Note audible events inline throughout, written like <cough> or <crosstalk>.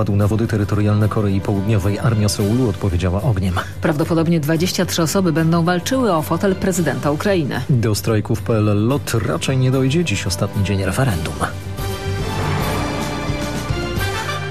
wpadł na wody terytorialne Korei Południowej. Armia Seulu odpowiedziała ogniem. Prawdopodobnie 23 osoby będą walczyły o fotel prezydenta Ukrainy. Do strajków PLL LOT raczej nie dojdzie. Dziś ostatni dzień referendum.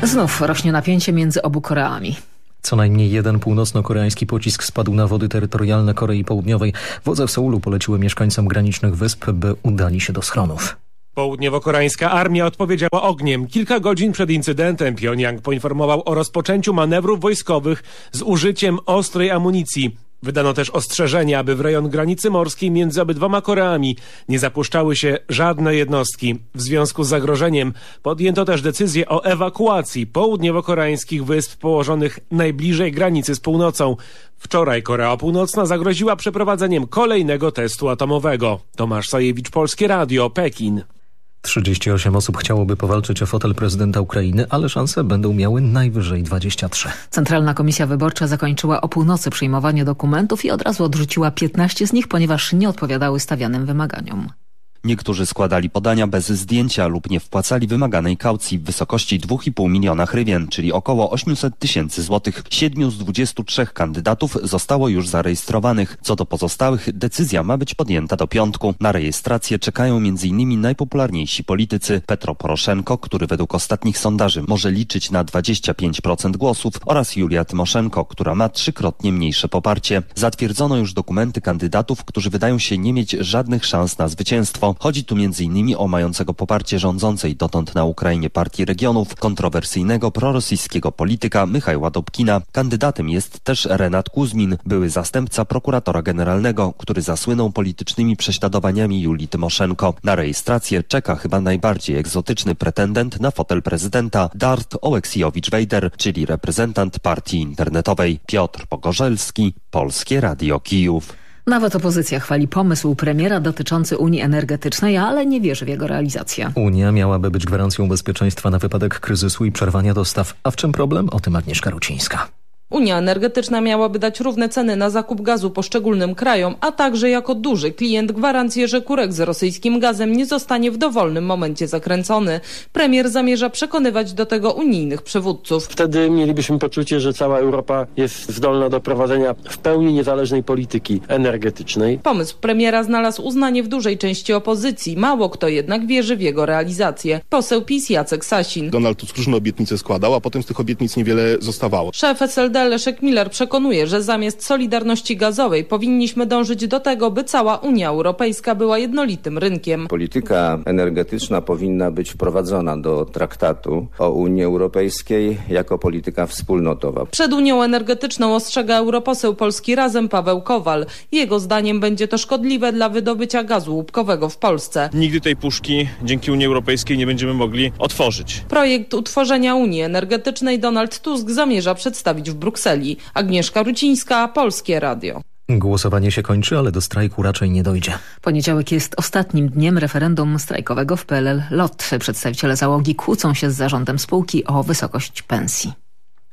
Znów rośnie napięcie między obu Koreami. Co najmniej jeden północno-koreański pocisk spadł na wody terytorialne Korei Południowej. Wodze w Seulu poleciły mieszkańcom granicznych wysp, by udali się do schronów. Południowo-koreańska armia odpowiedziała ogniem. Kilka godzin przed incydentem Pjoniang poinformował o rozpoczęciu manewrów wojskowych z użyciem ostrej amunicji. Wydano też ostrzeżenie, aby w rejon granicy morskiej między obydwoma Koreami nie zapuszczały się żadne jednostki. W związku z zagrożeniem podjęto też decyzję o ewakuacji południowo-koreańskich wysp położonych najbliżej granicy z północą. Wczoraj Korea Północna zagroziła przeprowadzeniem kolejnego testu atomowego. Tomasz Sajewicz, Polskie Radio, Pekin. 38 osób chciałoby powalczyć o fotel prezydenta Ukrainy, ale szanse będą miały najwyżej 23. Centralna Komisja Wyborcza zakończyła o północy przyjmowanie dokumentów i od razu odrzuciła 15 z nich, ponieważ nie odpowiadały stawianym wymaganiom. Niektórzy składali podania bez zdjęcia lub nie wpłacali wymaganej kaucji w wysokości 2,5 miliona hrywien, czyli około 800 tysięcy złotych. Siedmiu z 23 kandydatów zostało już zarejestrowanych. Co do pozostałych, decyzja ma być podjęta do piątku. Na rejestrację czekają m.in. najpopularniejsi politycy Petro Poroszenko, który według ostatnich sondaży może liczyć na 25% głosów oraz Julia Tymoszenko, która ma trzykrotnie mniejsze poparcie. Zatwierdzono już dokumenty kandydatów, którzy wydają się nie mieć żadnych szans na zwycięstwo. Chodzi tu m.in. o mającego poparcie rządzącej dotąd na Ukrainie Partii Regionów, kontrowersyjnego prorosyjskiego polityka Michała Dobkina. Kandydatem jest też Renat Kuzmin, były zastępca prokuratora generalnego, który zasłynął politycznymi prześladowaniami Julii Tymoszenko. Na rejestrację czeka chyba najbardziej egzotyczny pretendent na fotel prezydenta Dart Oleksijowicz-Wejder, czyli reprezentant partii internetowej Piotr Pogorzelski, Polskie Radio Kijów. Nawet opozycja chwali pomysł premiera dotyczący Unii Energetycznej, ale nie wierzy w jego realizację. Unia miałaby być gwarancją bezpieczeństwa na wypadek kryzysu i przerwania dostaw. A w czym problem? O tym Agnieszka Rucińska. Unia Energetyczna miałaby dać równe ceny na zakup gazu poszczególnym krajom, a także jako duży klient gwarancję, że kurek z rosyjskim gazem nie zostanie w dowolnym momencie zakręcony. Premier zamierza przekonywać do tego unijnych przywódców. Wtedy mielibyśmy poczucie, że cała Europa jest zdolna do prowadzenia w pełni niezależnej polityki energetycznej. Pomysł premiera znalazł uznanie w dużej części opozycji. Mało kto jednak wierzy w jego realizację. Poseł PiS Jacek Sasin. Donald Tusk różne obietnice składał, a potem z tych obietnic niewiele zostawało. Szef SLD Leszek Miller przekonuje, że zamiast solidarności gazowej powinniśmy dążyć do tego, by cała Unia Europejska była jednolitym rynkiem. Polityka energetyczna powinna być wprowadzona do traktatu o Unii Europejskiej jako polityka wspólnotowa. Przed Unią Energetyczną ostrzega europoseł Polski Razem Paweł Kowal. Jego zdaniem będzie to szkodliwe dla wydobycia gazu łupkowego w Polsce. Nigdy tej puszki dzięki Unii Europejskiej nie będziemy mogli otworzyć. Projekt utworzenia Unii Energetycznej Donald Tusk zamierza przedstawić w Brukseli. Brukseli. Agnieszka Rucińska, Polskie Radio. Głosowanie się kończy, ale do strajku raczej nie dojdzie. Poniedziałek jest ostatnim dniem referendum strajkowego w PLL LOT. Przedstawiciele załogi kłócą się z zarządem spółki o wysokość pensji.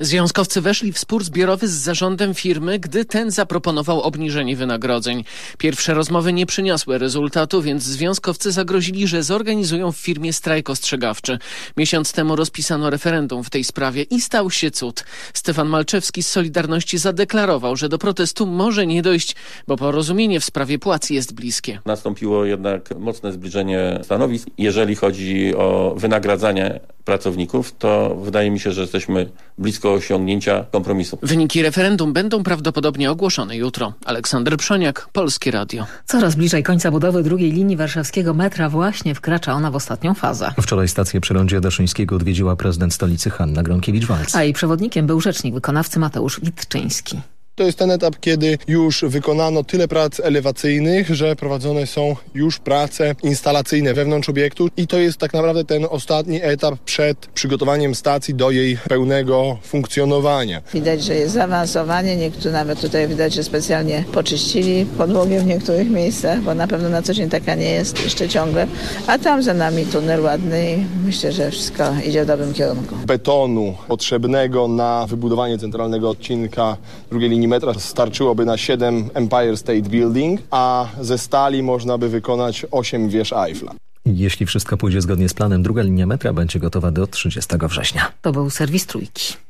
Związkowcy weszli w spór zbiorowy z zarządem firmy, gdy ten zaproponował obniżenie wynagrodzeń. Pierwsze rozmowy nie przyniosły rezultatu, więc związkowcy zagrozili, że zorganizują w firmie strajk ostrzegawczy. Miesiąc temu rozpisano referendum w tej sprawie i stał się cud. Stefan Malczewski z Solidarności zadeklarował, że do protestu może nie dojść, bo porozumienie w sprawie płac jest bliskie. Nastąpiło jednak mocne zbliżenie stanowisk. Jeżeli chodzi o wynagradzanie pracowników, to wydaje mi się, że jesteśmy blisko osiągnięcia kompromisu. Wyniki referendum będą prawdopodobnie ogłoszone jutro. Aleksander Przoniak, Polskie Radio. Coraz bliżej końca budowy drugiej linii warszawskiego metra właśnie wkracza ona w ostatnią fazę. Wczoraj stację przy rondzie Daszyńskiego odwiedziła prezydent stolicy Hanna Gronkiewicz-Walc. A jej przewodnikiem był rzecznik wykonawcy Mateusz Witczyński. To jest ten etap, kiedy już wykonano tyle prac elewacyjnych, że prowadzone są już prace instalacyjne wewnątrz obiektu i to jest tak naprawdę ten ostatni etap przed przygotowaniem stacji do jej pełnego funkcjonowania. Widać, że jest zaawansowanie, niektórzy nawet tutaj widać, że specjalnie poczyścili podłogę w niektórych miejscach, bo na pewno na co dzień taka nie jest jeszcze ciągle, a tam za nami tunel ładny i myślę, że wszystko idzie w dobrym kierunku. Betonu potrzebnego na wybudowanie centralnego odcinka drugiej linii metra starczyłoby na 7 Empire State Building, a ze stali można by wykonać 8 wież Eiffla. Jeśli wszystko pójdzie zgodnie z planem, druga linia metra będzie gotowa do 30 września. To był serwis Trójki.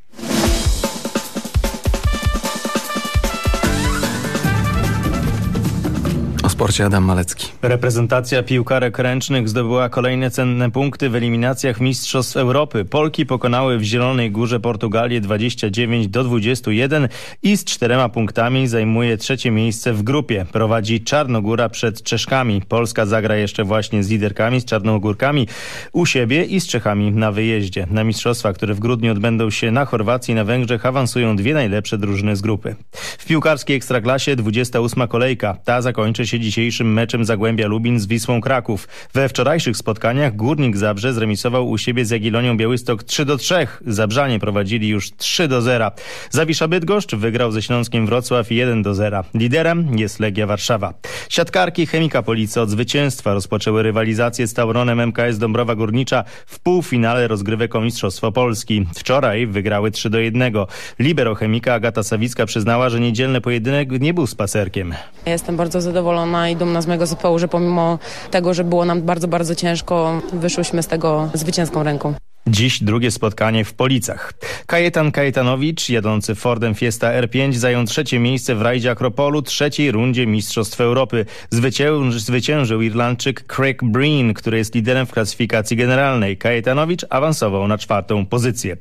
Sporcie Adam Malecki. Reprezentacja piłkarek ręcznych zdobyła kolejne cenne punkty w eliminacjach Mistrzostw Europy. Polki pokonały w Zielonej Górze Portugalię 29 do 21 i z czterema punktami zajmuje trzecie miejsce w grupie. Prowadzi Czarnogóra przed Czeszkami. Polska zagra jeszcze właśnie z liderkami, z Czarnogórkami u siebie i z Czechami na wyjeździe. Na mistrzostwa, które w grudniu odbędą się na Chorwacji i na Węgrzech awansują dwie najlepsze drużyny z grupy. W piłkarskiej Ekstraklasie 28 kolejka. Ta zakończy się dzisiejszym meczem Zagłębia Lubin z Wisłą Kraków. We wczorajszych spotkaniach Górnik Zabrze zremisował u siebie z Jagiellonią Białystok 3 do 3. Zabrzanie prowadzili już 3 do 0. Zawisza Bydgoszcz wygrał ze Śląskiem Wrocław 1 do 0. Liderem jest Legia Warszawa. Siatkarki Chemika Police od zwycięstwa rozpoczęły rywalizację z Tauronem MKS Dąbrowa Górnicza w półfinale rozgrywek o Mistrzostwo Polski. Wczoraj wygrały 3 do 1. Libero Chemika Agata Sawicka przyznała, że niedzielny pojedynek nie był spacerkiem. Jestem bardzo zadowolona i dumna z mojego zespołu, że pomimo tego, że było nam bardzo, bardzo ciężko, wyszłyśmy z tego zwycięską ręką. Dziś drugie spotkanie w Policach. Kajetan Kajetanowicz, jadący Fordem Fiesta R5, zajął trzecie miejsce w rajdzie Akropolu trzeciej rundzie Mistrzostw Europy. Zwyciężył, zwyciężył Irlandczyk Craig Breen, który jest liderem w klasyfikacji generalnej. Kajetanowicz awansował na czwartą pozycję.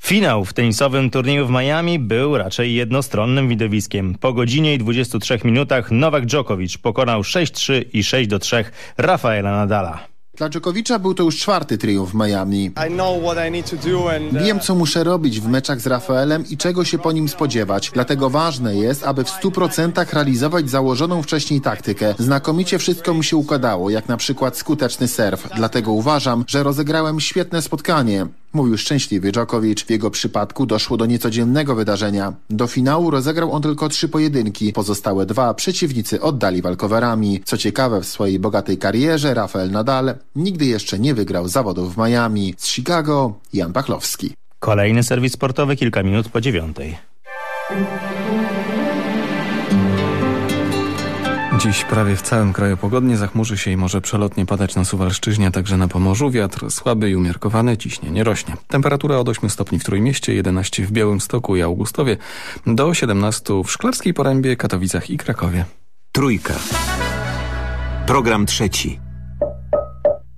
Finał w tenisowym turnieju w Miami był raczej jednostronnym widowiskiem. Po godzinie i 23 minutach Nowak Djokovic pokonał 6-3 i 6-3 Rafaela Nadala. Dla Dżokowicza był to już czwarty triumf w Miami. Wiem, co muszę robić w meczach z Rafaelem i czego się po nim spodziewać. Dlatego ważne jest, aby w 100% realizować założoną wcześniej taktykę. Znakomicie wszystko mi się układało, jak na przykład skuteczny serw. Dlatego uważam, że rozegrałem świetne spotkanie. Mówił szczęśliwy Dżokowicz. W jego przypadku doszło do niecodziennego wydarzenia. Do finału rozegrał on tylko trzy pojedynki. Pozostałe dwa przeciwnicy oddali walkowerami. Co ciekawe, w swojej bogatej karierze Rafael Nadal nigdy jeszcze nie wygrał zawodów w Miami. Z Chicago Jan Pachlowski. Kolejny serwis sportowy kilka minut po dziewiątej. Dziś prawie w całym kraju pogodnie zachmurzy się i może przelotnie padać na Suwalszczyźnie, także na Pomorzu. Wiatr słaby i umiarkowany, ciśnienie rośnie. Temperatura od 8 stopni w Trójmieście, 11 w Białymstoku i Augustowie, do 17 w Szklarskiej Porębie, Katowicach i Krakowie. Trójka. Program trzeci.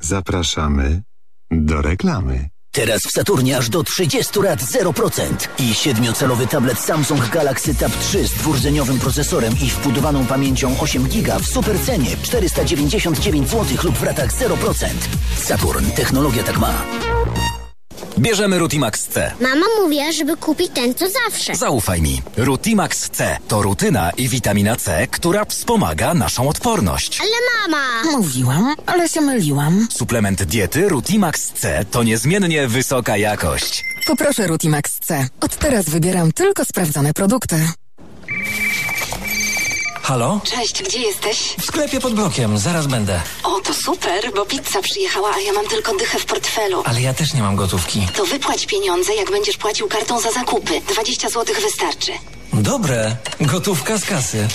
Zapraszamy do reklamy. Teraz w Saturnie aż do 30 lat 0% i siedmiocalowy tablet Samsung Galaxy Tab 3 z dwurdzeniowym procesorem i wbudowaną pamięcią 8 GB w supercenie 499 zł lub w ratach 0%. Saturn. Technologia tak ma. Bierzemy Rutimax C. Mama mówiła, żeby kupić ten, co zawsze. Zaufaj mi. Rutimax C to rutyna i witamina C, która wspomaga naszą odporność. Ale mama! Mówiłam, ale się myliłam. Suplement diety Rutimax C to niezmiennie wysoka jakość. Poproszę Rutimax C. Od teraz wybieram tylko sprawdzone produkty. Halo? Cześć, gdzie jesteś? W sklepie pod blokiem, zaraz będę. O, to super, bo pizza przyjechała, a ja mam tylko dychę w portfelu. Ale ja też nie mam gotówki. To wypłać pieniądze, jak będziesz płacił kartą za zakupy. 20 zł wystarczy. Dobre, gotówka z kasy.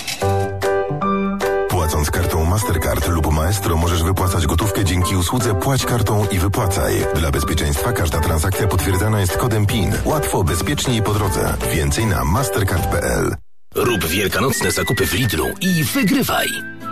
Płacąc kartą Mastercard lub Maestro możesz wypłacać gotówkę dzięki usłudze Płać kartą i wypłacaj. Dla bezpieczeństwa każda transakcja potwierdzana jest kodem PIN. Łatwo, bezpiecznie i po drodze. Więcej na mastercard.pl. Rób wielkanocne zakupy w Lidlu i wygrywaj.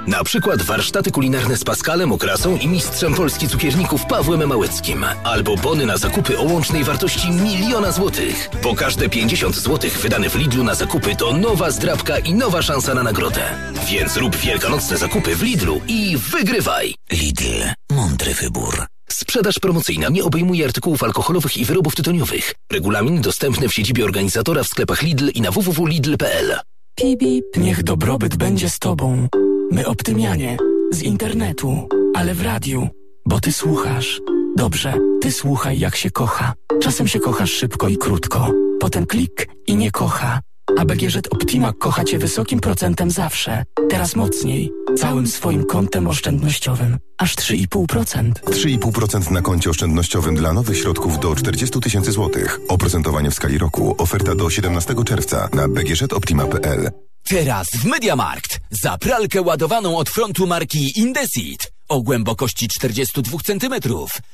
Na przykład warsztaty kulinarne z Paskalem Okrasą i mistrzem Polski cukierników Pawłem Małeckim. Albo bony na zakupy o łącznej wartości miliona złotych. Bo każde 50 złotych wydane w Lidlu na zakupy to nowa zdrabka i nowa szansa na nagrodę. Więc rób wielkanocne zakupy w Lidlu i wygrywaj. Lidl. Mądry wybór. Sprzedaż promocyjna nie obejmuje artykułów alkoholowych i wyrobów tytoniowych. Regulamin dostępny w siedzibie organizatora w sklepach Lidl i na www.lidl.pl. Pip, Niech dobrobyt będzie z tobą. My optymianie. Z internetu, ale w radiu. Bo ty słuchasz. Dobrze, ty słuchaj jak się kocha. Czasem się kochasz szybko i krótko. Potem klik i nie kocha. A BGŻ Optima kocha cię wysokim procentem zawsze. Teraz mocniej. Całym swoim kontem oszczędnościowym. Aż 3,5%. 3,5% na koncie oszczędnościowym dla nowych środków do 40 tysięcy złotych. Oprocentowanie w skali roku. Oferta do 17 czerwca na bgżoptima.pl. Teraz w Mediamarkt za pralkę ładowaną od frontu marki Indesit o głębokości 42 cm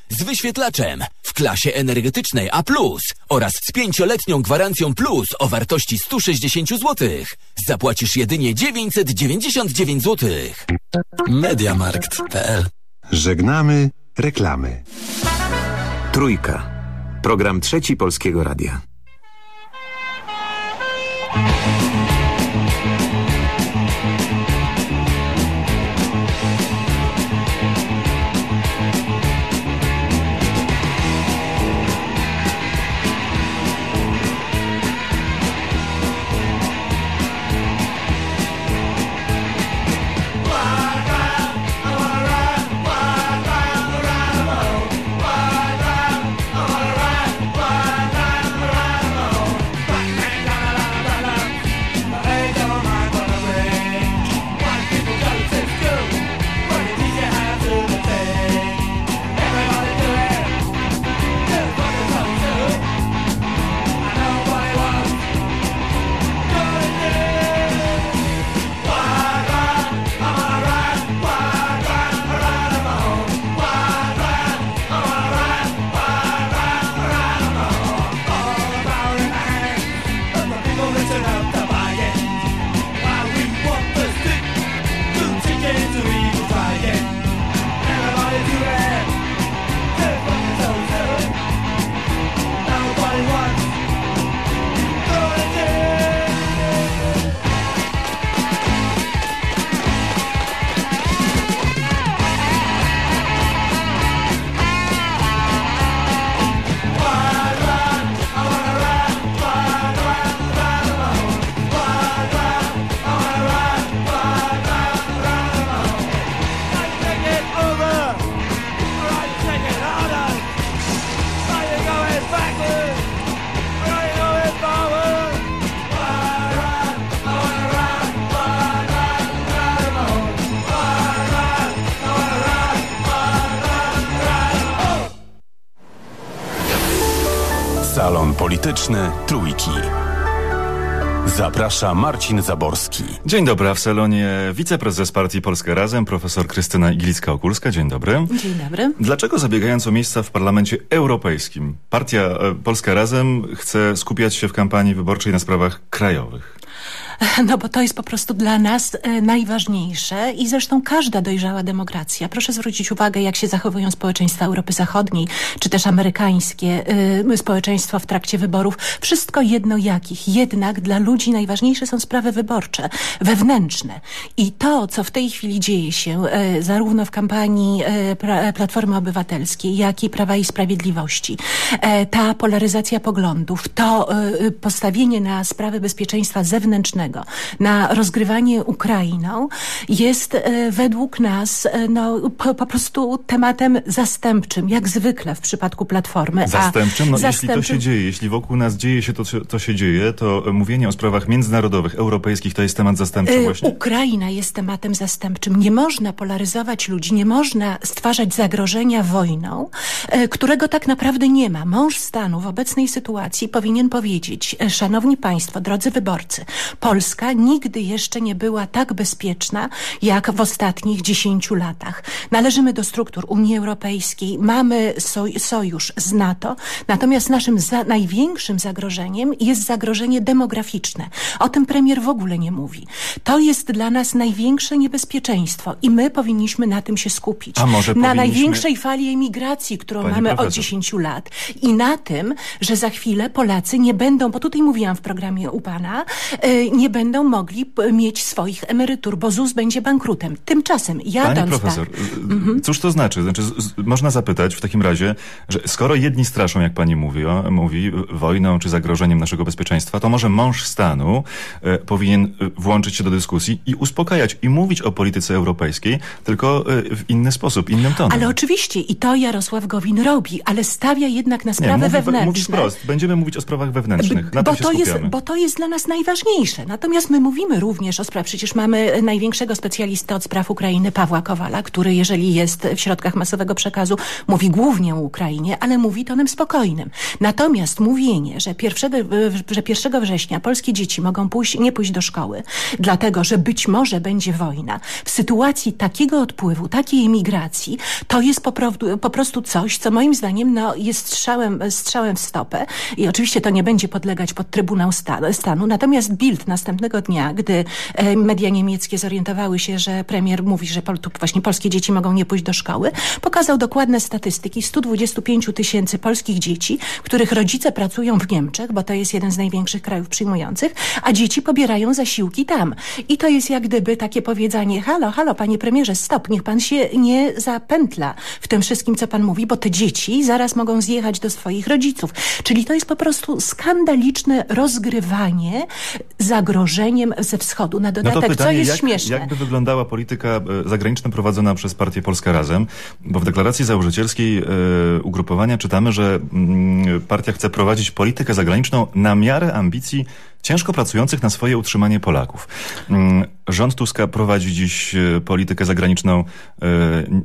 z wyświetlaczem w klasie energetycznej A+, oraz z pięcioletnią gwarancją plus o wartości 160 zł. Zapłacisz jedynie 999 zł. Mediamarkt.pl Żegnamy reklamy. Trójka. Program trzeci Polskiego Radia. Polityczny Trójki. Zaprasza Marcin Zaborski. Dzień dobry, a w salonie wiceprezes partii Polska Razem, profesor Krystyna Igilicka-Okulska. Dzień dobry. Dzień dobry. Dlaczego zabiegając o miejsca w parlamencie europejskim, partia e, Polska Razem chce skupiać się w kampanii wyborczej na sprawach krajowych? <laughs> No bo to jest po prostu dla nas e, najważniejsze i zresztą każda dojrzała demokracja. Proszę zwrócić uwagę, jak się zachowują społeczeństwa Europy Zachodniej, czy też amerykańskie y, społeczeństwo w trakcie wyborów. Wszystko jedno jakich. Jednak dla ludzi najważniejsze są sprawy wyborcze, wewnętrzne. I to, co w tej chwili dzieje się y, zarówno w kampanii y, Platformy Obywatelskiej, jak i Prawa i Sprawiedliwości, ta polaryzacja poglądów, to postawienie na sprawy bezpieczeństwa zewnętrznego, na rozgrywanie Ukrainą jest e, według nas e, no, po, po, prostu tematem zastępczym, jak zwykle w przypadku Platformy. Zastępczym? No zastępczym... jeśli to się dzieje, jeśli wokół nas dzieje się to, co się dzieje, to mówienie o sprawach międzynarodowych, europejskich to jest temat zastępczy e, właśnie? Ukraina jest tematem zastępczym. Nie można polaryzować ludzi, nie można stwarzać zagrożenia wojną, którego tak naprawdę nie ma. Mąż stanu w obecnej sytuacji powinien powiedzieć, szanowni państwo, drodzy wyborcy, Polska nigdy jeszcze nie była tak bezpieczna jak w ostatnich dziesięciu latach. Należymy do struktur Unii Europejskiej, mamy soj sojusz z NATO, natomiast naszym za największym zagrożeniem jest zagrożenie demograficzne. O tym premier w ogóle nie mówi. To jest dla nas największe niebezpieczeństwo i my powinniśmy na tym się skupić. A może na największej fali emigracji, którą Pani mamy profesor. od 10 lat i na tym, że za chwilę Polacy nie będą, bo tutaj mówiłam w programie u Pana, yy, nie będą mogli mieć swoich emerytur, bo ZUS będzie bankrutem. Tymczasem jadąc Pani profesor, tak, cóż to znaczy? Znaczy, można zapytać w takim razie, że skoro jedni straszą, jak pani mówi, o, mówi wojną czy zagrożeniem naszego bezpieczeństwa, to może mąż stanu e, powinien włączyć się do dyskusji i uspokajać i mówić o polityce europejskiej, tylko e, w inny sposób, innym tonem. Ale oczywiście i to Jarosław Gowin robi, ale stawia jednak na sprawy Nie, mówi, wewnętrzne. Mówi wprost, będziemy mówić o sprawach wewnętrznych. Na bo, to jest, bo to jest dla nas najważniejsze. Natomiast my mówimy również o sprawie, przecież mamy największego specjalistę od spraw Ukrainy, Pawła Kowala, który jeżeli jest w środkach masowego przekazu, mówi głównie o Ukrainie, ale mówi tonem spokojnym. Natomiast mówienie, że 1, że 1 września polskie dzieci mogą pójść, nie pójść do szkoły, dlatego, że być może będzie wojna, w sytuacji takiego odpływu, takiej emigracji, to jest po, po prostu coś, co moim zdaniem no, jest strzałem, strzałem w stopę i oczywiście to nie będzie podlegać pod Trybunał Stanu. Natomiast Bild następnego dnia, gdy e, media niemieckie zorientowały się, że premier mówi, że właśnie polskie dzieci mogą nie pójść do szkoły, pokazał dokładne statystyki 125 tysięcy polskich dzieci, których rodzice pracują w Niemczech, bo to jest jeden z największych krajów przyjmujących, a dzieci pobierają zasiłki tam. I to jest jak gdyby takie powiedzenie, halo, halo, panie premierze, stop, niech pan się nie zapętla w tym wszystkim, co pan mówi, bo te dzieci zaraz mogą zjechać do swoich rodziców. Czyli to jest po prostu skandaliczne rozgrywanie zagrożeniem ze wschodu. Na dodatek, no to pytanie, co jest jak, śmieszne. Jak by wyglądała polityka e, zagraniczna prowadzona przez partię Polska Razem? Bo w deklaracji założycielskiej e, ugrupowania czytamy, że mm, partia chce prowadzić politykę zagraniczną na miarę ambicji ciężko pracujących na swoje utrzymanie Polaków. Mm, rząd Tuska prowadzi dziś e, politykę zagraniczną e,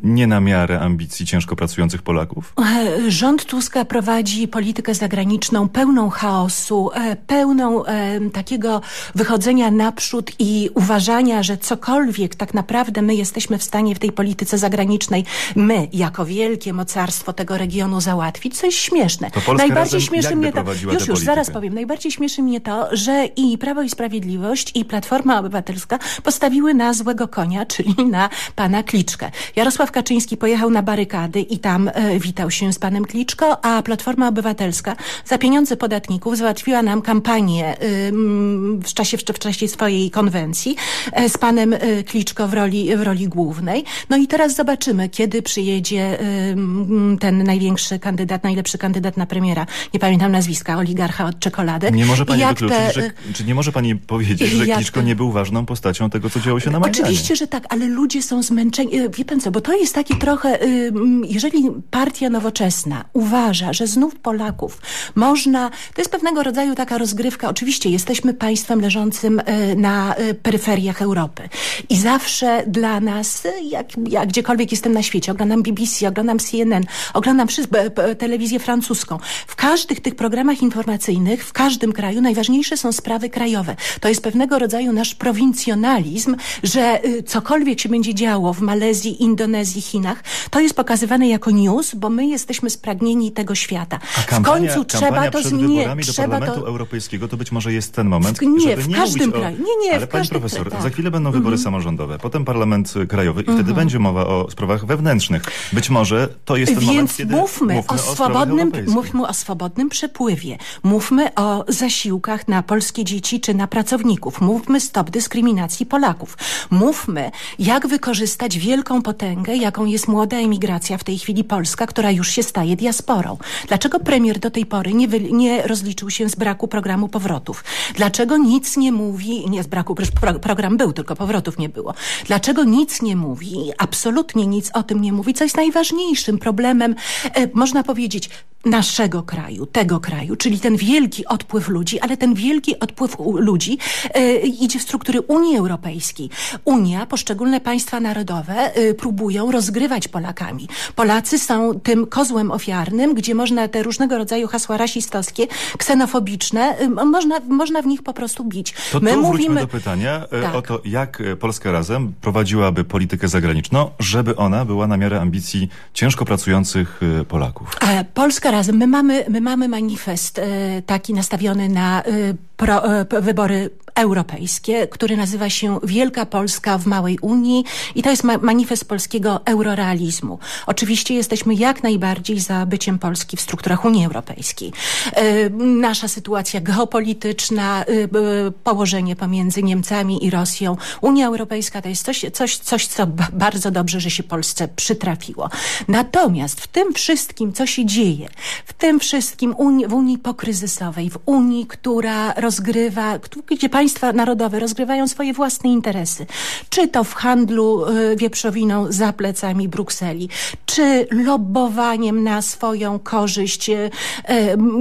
nie na miarę ambicji ciężko pracujących Polaków? E, rząd Tuska prowadzi politykę zagraniczną pełną chaosu, pełną takiego wychodzenia naprzód i uważania, że cokolwiek tak naprawdę my jesteśmy w stanie w tej polityce zagranicznej, my jako wielkie mocarstwo tego regionu załatwić, co jest śmieszne. najbardziej śmieszy mnie to, już, już, zaraz powiem, najbardziej śmieszy mnie to, że że i Prawo i Sprawiedliwość i Platforma Obywatelska postawiły na złego konia, czyli na pana Kliczkę. Jarosław Kaczyński pojechał na barykady i tam e, witał się z panem Kliczko, a Platforma Obywatelska za pieniądze podatników załatwiła nam kampanię y, w, czasie, w, w czasie swojej konwencji y, z panem y, Kliczko w roli, w roli głównej. No i teraz zobaczymy, kiedy przyjedzie ten największy kandydat, najlepszy kandydat na premiera. Nie pamiętam nazwiska, oligarcha od czekoladek. Nie może pani wykluczyć, te, że, czy nie może pani powiedzieć, że Kliczko nie był ważną postacią tego, co działo się na Majdanie? Oczywiście, że tak, ale ludzie są zmęczeni. E, wie pan co, bo to jest taki trochę, jeżeli partia nowoczesna uważa, że znów Polaków można, to jest pewnego rodzaju taka rozgrywka. Oczywiście jesteśmy państwem leżącym e, na e, peryferiach Europy i zawsze dla nas, jak, gdziekolwiek jestem na świecie, oglądam BBC, oglądam CNN, oglądam wszystko, telewizję francuską. W każdych tych programach informacyjnych, w każdym kraju najważniejsze są sprawy krajowe. To jest pewnego rodzaju nasz prowincjonalizm, że y, cokolwiek się będzie działo w Malezji, Indonezji, Chinach, to jest pokazywane jako news, bo my jesteśmy spragnieni tego świata. A kampania, w końcu trzeba to zmienić. do trzeba Parlamentu to... Europejskiego to być może jest ten moment, w, nie, w nie każdym kraju. Nie, nie, Ale pani profesor, tak. za chwilę będą wybory mm -hmm. samorządowe, potem parlament krajowy i mm -hmm. wtedy mhm. będzie mowa o sprawach wewnętrznych. Być może to jest ten Więc moment, kiedy mówmy, mówmy o, swobodnym, mówmy o swobodnym przepływie. Mówmy o zasiłkach na polskie dzieci czy na pracowników. Mówmy stop dyskryminacji Polaków. Mówmy, jak wykorzystać wielką potęgę, jaką jest młoda emigracja w tej chwili Polska, która już się staje diasporą. Dlaczego premier do tej pory nie, nie rozliczył się z braku programu powrotów? Dlaczego nic nie mówi, nie z braku, pro, program był, tylko powrotów nie było. Dlaczego nic nie mówi, absolutnie nic o tym nie mówi, co jest najważniejszym problemem, e, można powiedzieć, naszego kraju, tego kraju, czyli ten wielki odpływ ludzi, ale ten wielki odpływ ludzi e, idzie w struktury Unii Europejskiej. Unia, poszczególne państwa narodowe e, próbują rozgrywać Polakami. Polacy są tym kozłem ofiarnym, gdzie można te różnego rodzaju hasła rasistowskie, ksenofobiczne, e, można, można w nich po prostu bić. To My mówimy do pytania tak. o to, jak Polska Razem prowadziłaby politykę zagraniczną, żeby ona była na miarę ambicji ciężko pracujących Polaków. Polska razem. My mamy, my mamy manifest e, taki nastawiony na e, pro, e, wybory europejskie, który nazywa się Wielka Polska w Małej Unii i to jest ma manifest polskiego eurorealizmu. Oczywiście jesteśmy jak najbardziej za byciem Polski w strukturach Unii Europejskiej. E, nasza sytuacja geopolityczna, e, położenie pomiędzy Niemcami i Rosją, Unia Europejska to jest coś, coś, coś co bardzo dobrze, że się Polsce przytrafiło. Natomiast w tym wszystkim, co się dzieje, w tym wszystkim Unii, w Unii pokryzysowej, w Unii, która rozgrywa, gdzie państwo państwa narodowe rozgrywają swoje własne interesy. Czy to w handlu y, wieprzowiną za plecami Brukseli, czy lobbowaniem na swoją korzyść, y,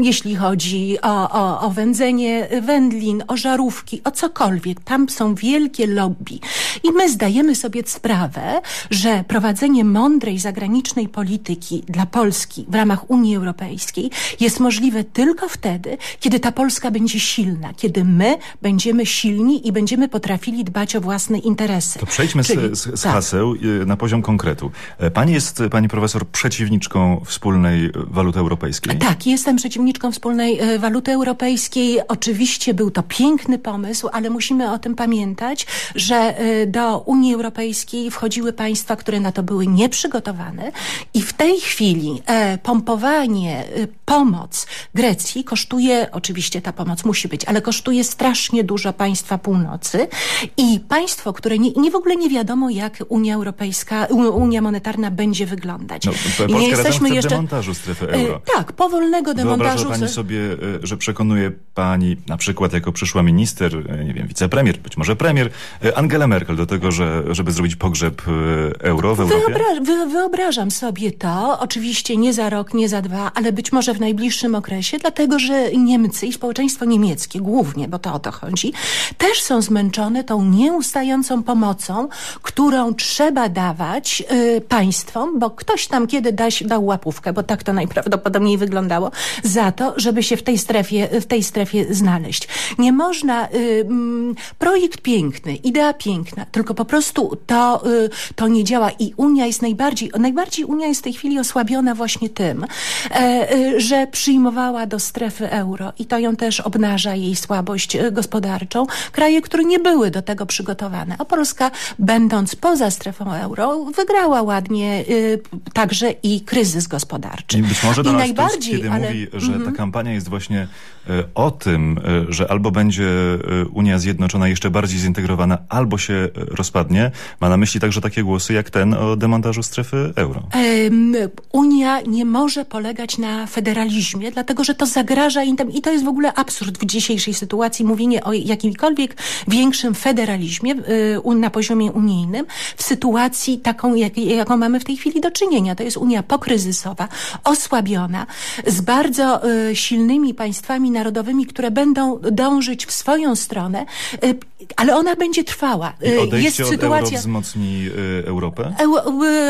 jeśli chodzi o, o, o wędzenie wędlin, o żarówki, o cokolwiek. Tam są wielkie lobby. I my zdajemy sobie sprawę, że prowadzenie mądrej zagranicznej polityki dla Polski w ramach Unii Europejskiej jest możliwe tylko wtedy, kiedy ta Polska będzie silna, kiedy my będziemy silni i będziemy potrafili dbać o własne interesy. To przejdźmy Czyli, z, z, z tak. haseł y, na poziom konkretu. E, pani jest, pani profesor, przeciwniczką wspólnej waluty europejskiej? Tak, jestem przeciwniczką wspólnej e, waluty europejskiej. Oczywiście był to piękny pomysł, ale musimy o tym pamiętać, że e, do Unii Europejskiej wchodziły państwa, które na to były nieprzygotowane i w tej chwili pompowanie, pomoc Grecji kosztuje, oczywiście ta pomoc musi być, ale kosztuje strasznie dużo państwa północy i państwo, które nie, nie w ogóle nie wiadomo, jak Unia Europejska, Unia Monetarna będzie wyglądać. No, nie jesteśmy jeszcze demontażu strefy euro. E, tak, powolnego demontażu. Wyobraża pani sobie, e, że przekonuje pani na przykład jako przyszła minister, e, nie wiem, wicepremier, być może premier, Angela Merkel do tego, że, żeby zrobić pogrzeb euro w Europie? Wyobra wyobrażam sobie to, oczywiście nie za rok, nie za dwa, ale być może w najbliższym okresie, dlatego, że Niemcy i społeczeństwo niemieckie głównie, bo to o to chodzi, też są zmęczone tą nieustającą pomocą, którą trzeba dawać y, państwom, bo ktoś tam kiedy da, dał łapówkę, bo tak to najprawdopodobniej wyglądało, za to, żeby się w tej strefie, w tej strefie znaleźć. Nie można, y, mm, projekt piękny, idea piękna, tylko po prostu to, y, to nie działa i Unia jest najbardziej, najbardziej Unia jest w tej chwili osłabiona właśnie tym, e, y, że przyjmowała do strefy euro i to ją też obnaża jej słabość y, gospodarczą. Kraje, które nie były do tego przygotowane. A Polska, będąc poza strefą euro, wygrała ładnie y, także i kryzys gospodarczy. I być może I najbardziej, Tusk, kiedy ale... mówi, że mm -hmm. ta kampania jest właśnie y, o tym, y, że albo będzie y, Unia Zjednoczona jeszcze bardziej zintegrowana, albo się rozpadnie, ma na myśli także takie głosy jak ten o demontażu strefy euro. Unia nie może polegać na federalizmie, dlatego że to zagraża im i to jest w ogóle absurd w dzisiejszej sytuacji mówienie o jakimkolwiek większym federalizmie y, na poziomie unijnym w sytuacji taką, jak, jaką mamy w tej chwili do czynienia. To jest Unia pokryzysowa, osłabiona, z bardzo y, silnymi państwami narodowymi, które będą dążyć w swoją stronę, y, ale ona będzie trwała. I odejście jest sytuacja... od euro wzmocni Europę?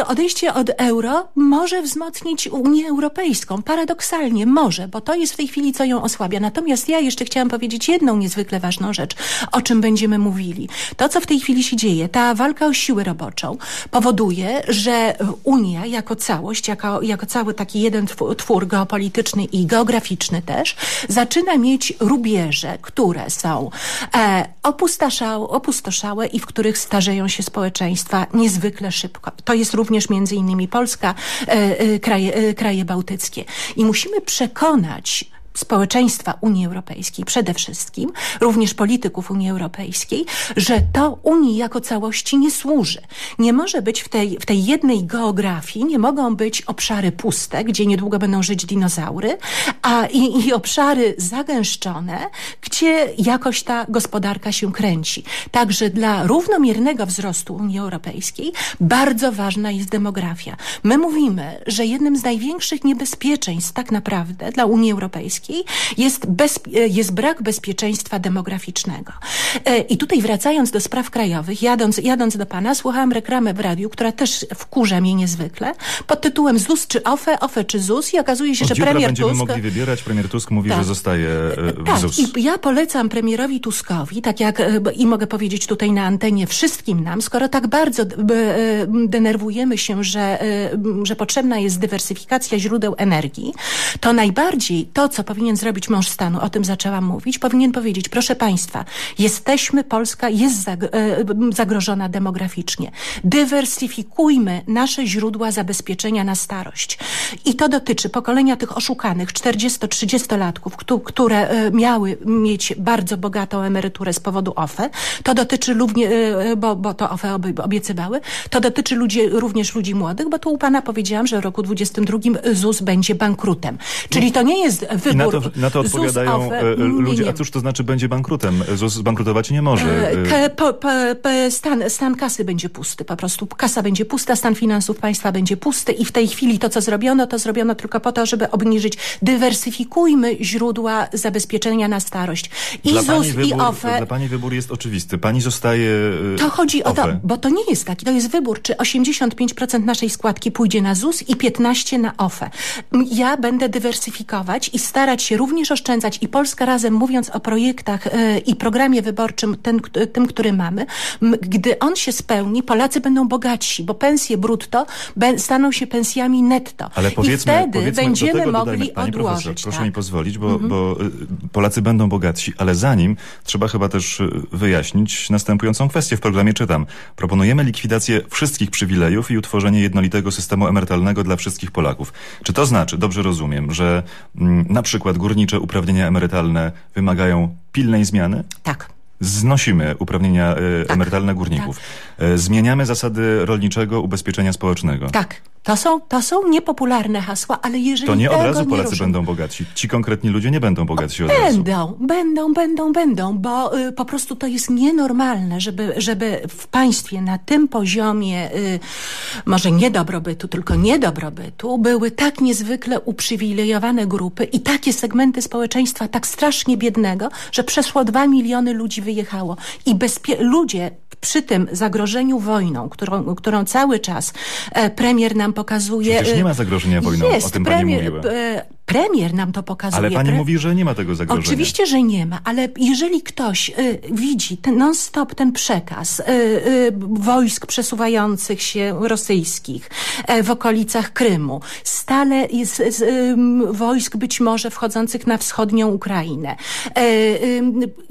odejście od euro może wzmocnić Unię Europejską. Paradoksalnie może, bo to jest w tej chwili, co ją osłabia. Natomiast ja jeszcze chciałam powiedzieć jedną niezwykle ważną rzecz, o czym będziemy mówili. To, co w tej chwili się dzieje, ta walka o siłę roboczą powoduje, że Unia jako całość, jako, jako cały taki jeden twór geopolityczny i geograficzny też, zaczyna mieć rubieże, które są e, opustoszałe, opustoszałe i w których starzeją się społeczeństwa niezwykle szybko. To jest również między innymi Polska, e, e, kraje, e, kraje bałtyckie. I musimy przekonać społeczeństwa Unii Europejskiej przede wszystkim, również polityków Unii Europejskiej, że to Unii jako całości nie służy. Nie może być w tej, w tej jednej geografii, nie mogą być obszary puste, gdzie niedługo będą żyć dinozaury, a i, i obszary zagęszczone, gdzie jakoś ta gospodarka się kręci. Także dla równomiernego wzrostu Unii Europejskiej bardzo ważna jest demografia. My mówimy, że jednym z największych niebezpieczeństw tak naprawdę dla Unii Europejskiej Europejskiej jest, bez, jest brak bezpieczeństwa demograficznego. E, I tutaj wracając do spraw krajowych, jadąc, jadąc do pana, słuchałam reklamę w radiu, która też wkurza mnie niezwykle, pod tytułem ZUS czy OFE, OFE czy ZUS i okazuje się, Od że premier będziemy Tusk... mogli wybierać. Premier Tusk mówi, tak. że zostaje e, w tak. ZUS. I ja polecam premierowi Tuskowi, tak jak e, i mogę powiedzieć tutaj na antenie wszystkim nam, skoro tak bardzo denerwujemy się, że, że potrzebna jest dywersyfikacja źródeł energii, to najbardziej to, co powinien zrobić mąż stanu, o tym zaczęłam mówić, powinien powiedzieć, proszę Państwa, jesteśmy, Polska jest e, zagrożona demograficznie. Dywersyfikujmy nasze źródła zabezpieczenia na starość. I to dotyczy pokolenia tych oszukanych 40-30-latków, które e, miały mieć bardzo bogatą emeryturę z powodu OFE. To dotyczy również, bo, bo to OFE obiecywały, to dotyczy ludzi, również ludzi młodych, bo tu u pana powiedziałam, że w roku 2022 ZUS będzie bankrutem. Czyli to nie jest wybór. Na to, na to odpowiadają ZUS, OFE, ludzie, a cóż to znaczy będzie bankrutem? ZUS zbankrutować nie może. Po, po, po, stan, stan kasy będzie pusty, po prostu kasa będzie pusta, stan finansów państwa będzie pusty i w tej chwili to, co zrobiono, to zrobiono tylko po to, żeby obniżyć, dywersyfikujmy źródła zabezpieczenia na starość. I dla ZUS, wybór, i OFE. Dla pani wybór jest oczywisty. Pani zostaje To chodzi OFE. o to, bo to nie jest taki, to jest wybór, czy 85% naszej składki pójdzie na ZUS i 15% na OFE. Ja będę dywersyfikować i starać się również oszczędzać i Polska Razem, mówiąc o projektach yy, i programie wyborczym, ten, tym, który mamy, gdy on się spełni, Polacy będą bogatsi, bo pensje brutto staną się pensjami netto. Ale powiedzmy, I wtedy powiedzmy, będziemy mogli dodajmy, Pani odłożyć. Profesor, proszę tak. mi pozwolić, bo, mhm. bo Polacy będą bogatsi, ale zanim trzeba chyba też wyjaśnić następującą kwestię. W programie czytam. Proponujemy likwidację wszystkich przywilejów i utworzenie jednolitego systemu emerytalnego dla wszystkich Polaków. Czy to znaczy, dobrze rozumiem, że m, na przykład górnicze uprawnienia emerytalne wymagają pilnej zmiany? Tak. Znosimy uprawnienia y, tak, emerytalne górników. Tak. Y, zmieniamy zasady rolniczego ubezpieczenia społecznego. Tak. To są, to są niepopularne hasła, ale jeżeli To nie od razu Polacy ruszą, będą bogatsi. Ci konkretni ludzie nie będą bogatsi od będą, razu. Będą, będą, będą, bo y, po prostu to jest nienormalne, żeby, żeby w państwie na tym poziomie y, może nie dobrobytu, tylko niedobrobytu były tak niezwykle uprzywilejowane grupy i takie segmenty społeczeństwa tak strasznie biednego, że przeszło dwa miliony ludzi wyjechało. I ludzie przy tym zagrożeniu wojną, którą, którą cały czas e, premier nam pokazuje... Przecież nie ma zagrożenia wojną, jest, o tym premier, pani mówiła. E, premier nam to pokazuje. Ale pani Pre... mówi, że nie ma tego zagrożenia. Oczywiście, że nie ma, ale jeżeli ktoś y, widzi ten non-stop ten przekaz y, y, wojsk przesuwających się rosyjskich y, w okolicach Krymu, stale jest wojsk być może wchodzących na wschodnią Ukrainę. Y,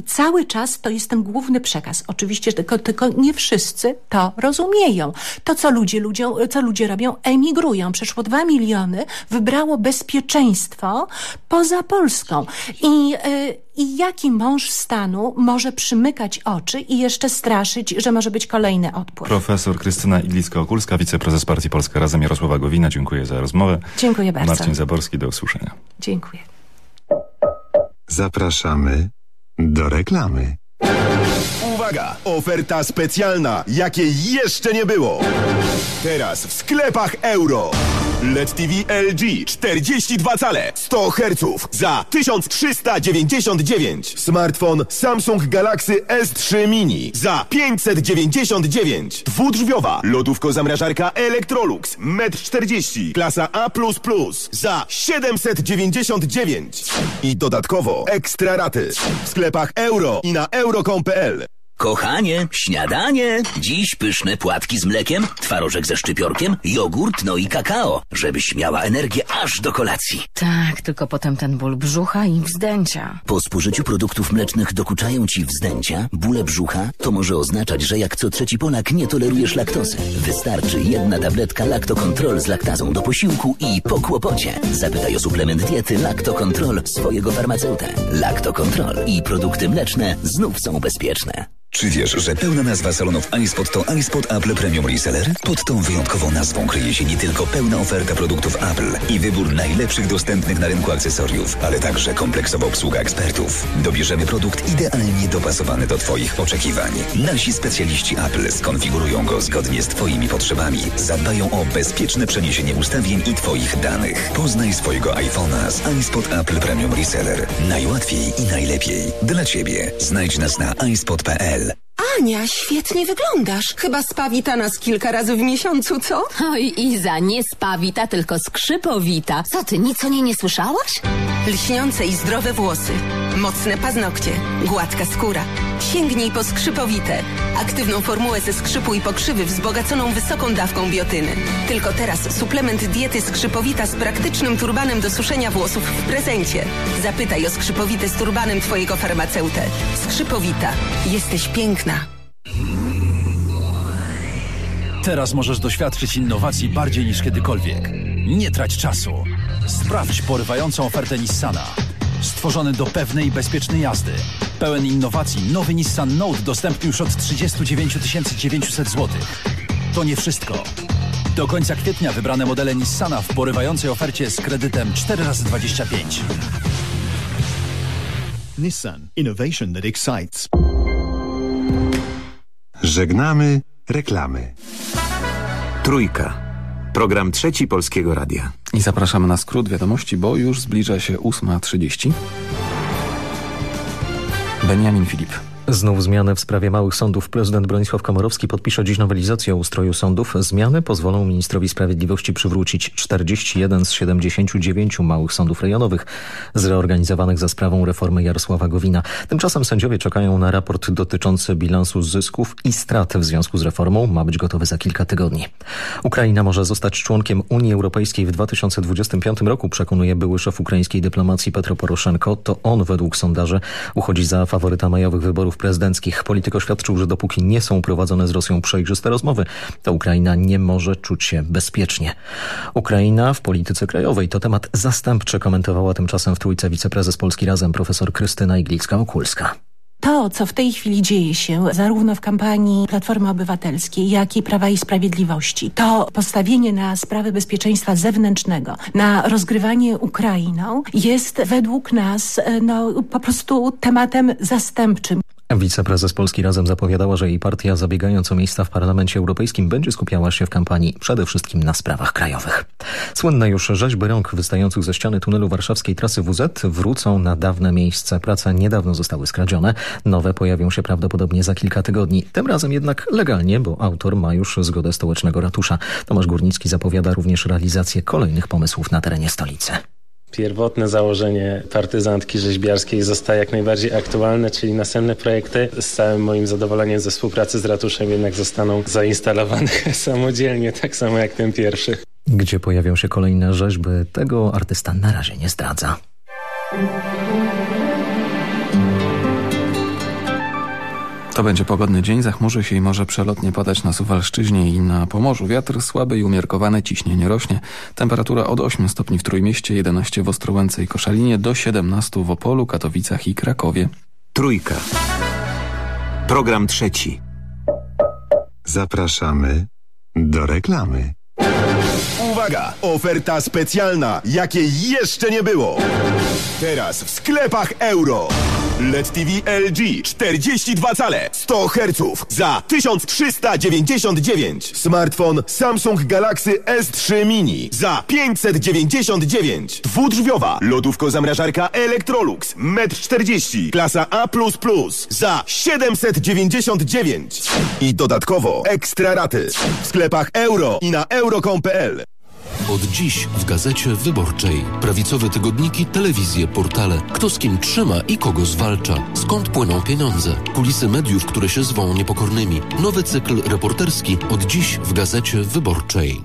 cały czas to jest ten główny przekaz. Oczywiście, tylko, tylko nie wszyscy to rozumieją. To, co ludzie, ludziom, co ludzie robią, emigrują. Przeszło dwa miliony wybrało bezpieczeństwo poza Polską. I, y, I jaki mąż stanu może przymykać oczy i jeszcze straszyć, że może być kolejny odpływ? Profesor Krystyna Idlicka-Okulska, wiceprezes Partii Polska Razem Jarosława Gowina. Dziękuję za rozmowę. Dziękuję bardzo. Marcin Zaborski, do usłyszenia. Dziękuję. Zapraszamy do reklamy. Uwaga! Oferta specjalna, jakiej jeszcze nie było. Teraz w sklepach euro. LED TV LG 42 cale 100 Hz za 1399. Smartfon Samsung Galaxy S3 Mini za 599. Dwudrzwiowa lodówko-zamrażarka Electrolux 1,40 m klasa A++ za 799. I dodatkowo ekstra raty w sklepach euro i na euro.com.pl. Kochanie, śniadanie! Dziś pyszne płatki z mlekiem, twarożek ze szczypiorkiem, jogurt, no i kakao, żebyś miała energię aż do kolacji. Tak, tylko potem ten ból brzucha i wzdęcia. Po spożyciu produktów mlecznych dokuczają ci wzdęcia, bóle brzucha? To może oznaczać, że jak co trzeci Polak nie tolerujesz laktozy. Wystarczy jedna tabletka Lactocontrol z laktazą do posiłku i po kłopocie. Zapytaj o suplement diety Lactocontrol swojego farmaceutę. Lactocontrol i produkty mleczne znów są bezpieczne. Czy wiesz, że pełna nazwa salonów iSpot to iSpot Apple Premium Reseller? Pod tą wyjątkową nazwą kryje się nie tylko pełna oferta produktów Apple i wybór najlepszych dostępnych na rynku akcesoriów, ale także kompleksowa obsługa ekspertów. Dobierzemy produkt idealnie dopasowany do Twoich oczekiwań. Nasi specjaliści Apple skonfigurują go zgodnie z Twoimi potrzebami. Zadbają o bezpieczne przeniesienie ustawień i Twoich danych. Poznaj swojego iPhone'a z iSpot Apple Premium Reseller. Najłatwiej i najlepiej. Dla Ciebie. Znajdź nas na iSpot.pl. Ania, świetnie wyglądasz. Chyba spawita nas kilka razy w miesiącu, co? Oj, Iza, nie spawita, tylko skrzypowita. Co ty, nic o niej nie słyszałaś? Lśniące i zdrowe włosy, mocne paznokcie, gładka skóra. Sięgnij po skrzypowite. Aktywną formułę ze skrzypu i pokrzywy wzbogaconą wysoką dawką biotyny. Tylko teraz suplement diety skrzypowita z praktycznym turbanem do suszenia włosów w prezencie. Zapytaj o skrzypowite z turbanem twojego farmaceutę. Skrzypowita. Jesteś piękna. Teraz możesz doświadczyć innowacji bardziej niż kiedykolwiek. Nie trać czasu. Sprawdź porywającą ofertę Nissana. Stworzony do pewnej i bezpiecznej jazdy. Pełen innowacji, nowy Nissan Note dostępny już od 39 900 zł. To nie wszystko. Do końca kwietnia wybrane modele Nissana w porywającej ofercie z kredytem 4x25. Nissan Innovation that excites. Żegnamy reklamy. Trójka. Program trzeci Polskiego Radia. I zapraszamy na skrót wiadomości, bo już zbliża się 8.30. Beniamin Filip. Znów zmiany w sprawie małych sądów. Prezydent Bronisław Komorowski podpisze dziś nowelizację ustroju sądów. Zmiany pozwolą ministrowi sprawiedliwości przywrócić 41 z 79 małych sądów rejonowych zreorganizowanych za sprawą reformy Jarosława Gowina. Tymczasem sędziowie czekają na raport dotyczący bilansu zysków i strat w związku z reformą. Ma być gotowy za kilka tygodni. Ukraina może zostać członkiem Unii Europejskiej w 2025 roku, przekonuje były szef ukraińskiej dyplomacji Petro Poroszenko. To on według sondaży uchodzi za faworyta majowych wyborów prezydenckich. Polityk oświadczył, że dopóki nie są prowadzone z Rosją przejrzyste rozmowy, to Ukraina nie może czuć się bezpiecznie. Ukraina w polityce krajowej to temat zastępczy, komentowała tymczasem w Trójce wiceprezes Polski Razem profesor Krystyna Iglicka-Okulska. To, co w tej chwili dzieje się zarówno w kampanii Platformy Obywatelskiej, jak i Prawa i Sprawiedliwości, to postawienie na sprawy bezpieczeństwa zewnętrznego, na rozgrywanie Ukrainą jest według nas no, po prostu tematem zastępczym. Wiceprezes Polski Razem zapowiadała, że jej partia zabiegając o miejsca w Parlamencie Europejskim będzie skupiała się w kampanii przede wszystkim na sprawach krajowych. Słynne już rzeźby rąk wystających ze ściany tunelu warszawskiej trasy WZ wrócą na dawne miejsce. Prace niedawno zostały skradzione. Nowe pojawią się prawdopodobnie za kilka tygodni. Tym razem jednak legalnie, bo autor ma już zgodę stołecznego ratusza. Tomasz Górnicki zapowiada również realizację kolejnych pomysłów na terenie stolicy. Pierwotne założenie partyzantki rzeźbiarskiej zostaje jak najbardziej aktualne, czyli następne projekty z całym moim zadowoleniem ze współpracy z ratuszem jednak zostaną zainstalowane <laughs> samodzielnie, tak samo jak ten pierwszy. Gdzie pojawią się kolejne rzeźby, tego artysta na razie nie zdradza. To będzie pogodny dzień, zachmurzy się i może przelotnie padać na Suwalszczyźnie i na Pomorzu. Wiatr słaby i umiarkowany, ciśnienie rośnie. Temperatura od 8 stopni w Trójmieście, 11 w Ostrołęce i Koszalinie, do 17 w Opolu, Katowicach i Krakowie. Trójka. Program trzeci. Zapraszamy do reklamy. Uwaga! Oferta specjalna, jakiej jeszcze nie było. Teraz w sklepach euro. LED TV LG 42 cale 100 Hz za 1399. Smartfon Samsung Galaxy S3 Mini za 599. Dwudrzwiowa lodówko-zamrażarka Electrolux 1,40 m klasa A++ za 799. I dodatkowo ekstra raty w sklepach euro i na euro.com.pl. Od dziś w Gazecie Wyborczej. Prawicowe tygodniki, telewizje, portale. Kto z kim trzyma i kogo zwalcza. Skąd płyną pieniądze. Kulisy mediów, które się zwą niepokornymi. Nowy cykl reporterski od dziś w Gazecie Wyborczej.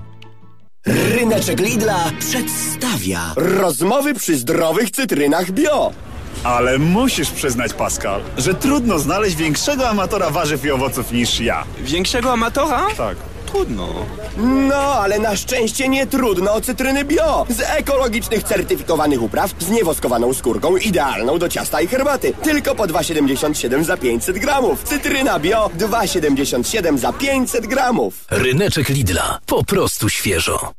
Ryneczek Lidla przedstawia rozmowy przy zdrowych cytrynach bio. Ale musisz przyznać, Pascal, że trudno znaleźć większego amatora warzyw i owoców niż ja. Większego amatora? Tak. Trudno. No, ale na szczęście nie trudno o cytryny bio. Z ekologicznych, certyfikowanych upraw, z niewoskowaną skórką, idealną do ciasta i herbaty. Tylko po 2,77 za 500 gramów. Cytryna bio 2,77 za 500 gramów. Ryneczek Lidla. Po prostu świeżo.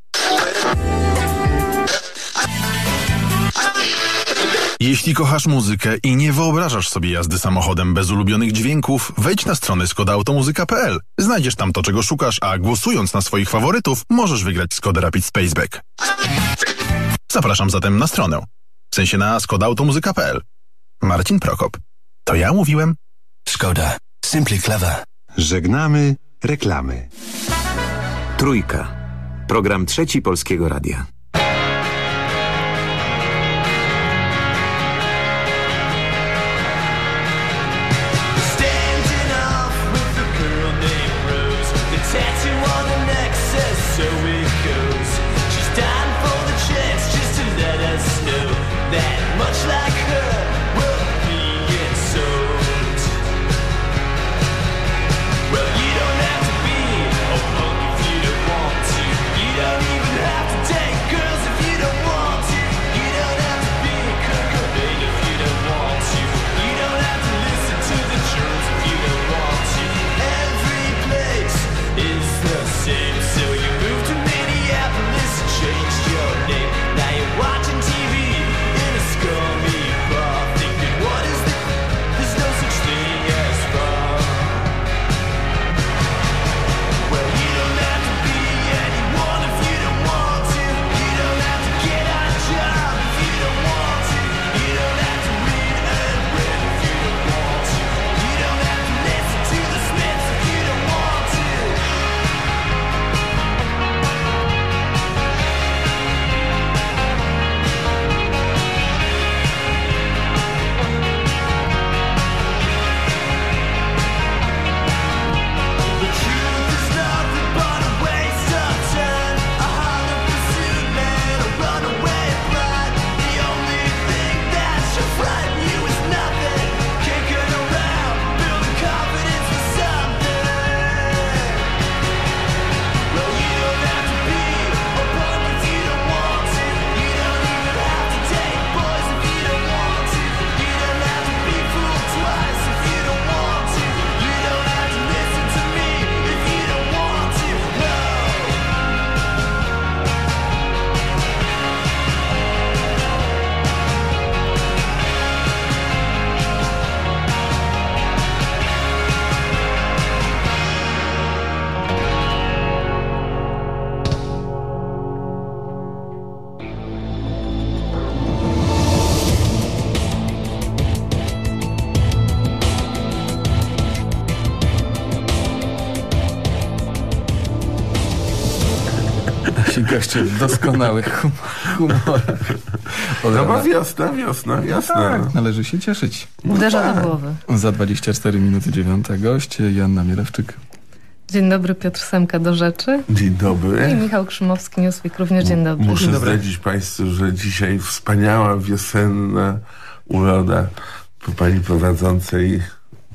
Jeśli kochasz muzykę i nie wyobrażasz sobie jazdy samochodem bez ulubionych dźwięków, wejdź na stronę skodaautomuzyka.pl. Znajdziesz tam to, czego szukasz, a głosując na swoich faworytów, możesz wygrać Skoda Rapid Spaceback. Zapraszam zatem na stronę. W sensie na skodaautomuzyka.pl. Marcin Prokop. To ja mówiłem? Skoda. Simply clever. Żegnamy reklamy. Trójka. Program trzeci Polskiego Radia. Goście doskonały hum humor. No bo wiosna, wiosna, wiosna. Tak, należy się cieszyć. Uderza do głowy. Za 24 minuty dziewiąta gość Joanna Mielewczyk. Dzień dobry, Piotr Semka do rzeczy. Dzień dobry. I Michał Krzymowski, Newsweek również dzień dobry. Muszę dzień dobry. zdradzić Państwu, że dzisiaj wspaniała wiosenna uroda po pani prowadzącej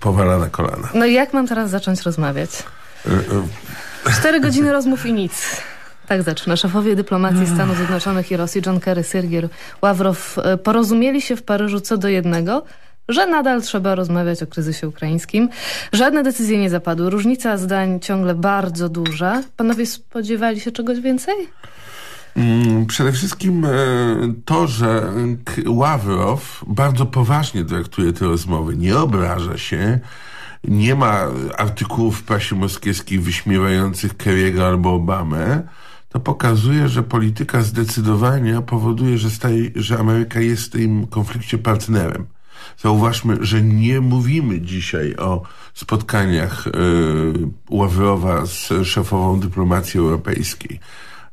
powala na kolana. No i jak mam teraz zacząć rozmawiać? Y, y, Cztery godziny rozmów i nic. Tak zaczyna. Szefowie dyplomacji Stanów Zjednoczonych i Rosji John Kerry, Sergier Ławrow e, porozumieli się w Paryżu co do jednego, że nadal trzeba rozmawiać o kryzysie ukraińskim. Żadne decyzje nie zapadły. Różnica zdań ciągle bardzo duża. Panowie spodziewali się czegoś więcej? Mm, Przede wszystkim e, to, że Ławrow bardzo poważnie traktuje te rozmowy, nie obraża się, nie ma artykułów w prasie moskiewskiej wyśmiewających Kerry'ego albo Obamę, to pokazuje, że polityka zdecydowania powoduje, że, staje, że Ameryka jest w tym konflikcie partnerem. Zauważmy, że nie mówimy dzisiaj o spotkaniach e, Ławrowa z szefową dyplomacji europejskiej,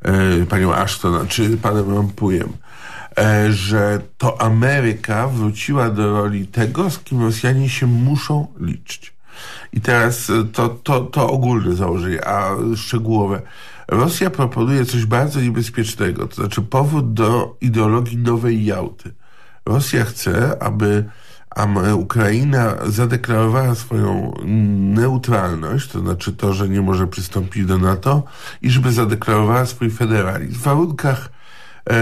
e, panią Ashton, czy panem Rampujem, e, że to Ameryka wróciła do roli tego, z kim Rosjanie się muszą liczyć. I teraz to, to, to ogólne założenie, a szczegółowe. Rosja proponuje coś bardzo niebezpiecznego, to znaczy powód do ideologii nowej Jałty. Rosja chce, aby Am- Ukraina zadeklarowała swoją neutralność, to znaczy to, że nie może przystąpić do NATO i żeby zadeklarowała swój federalizm. W warunkach e,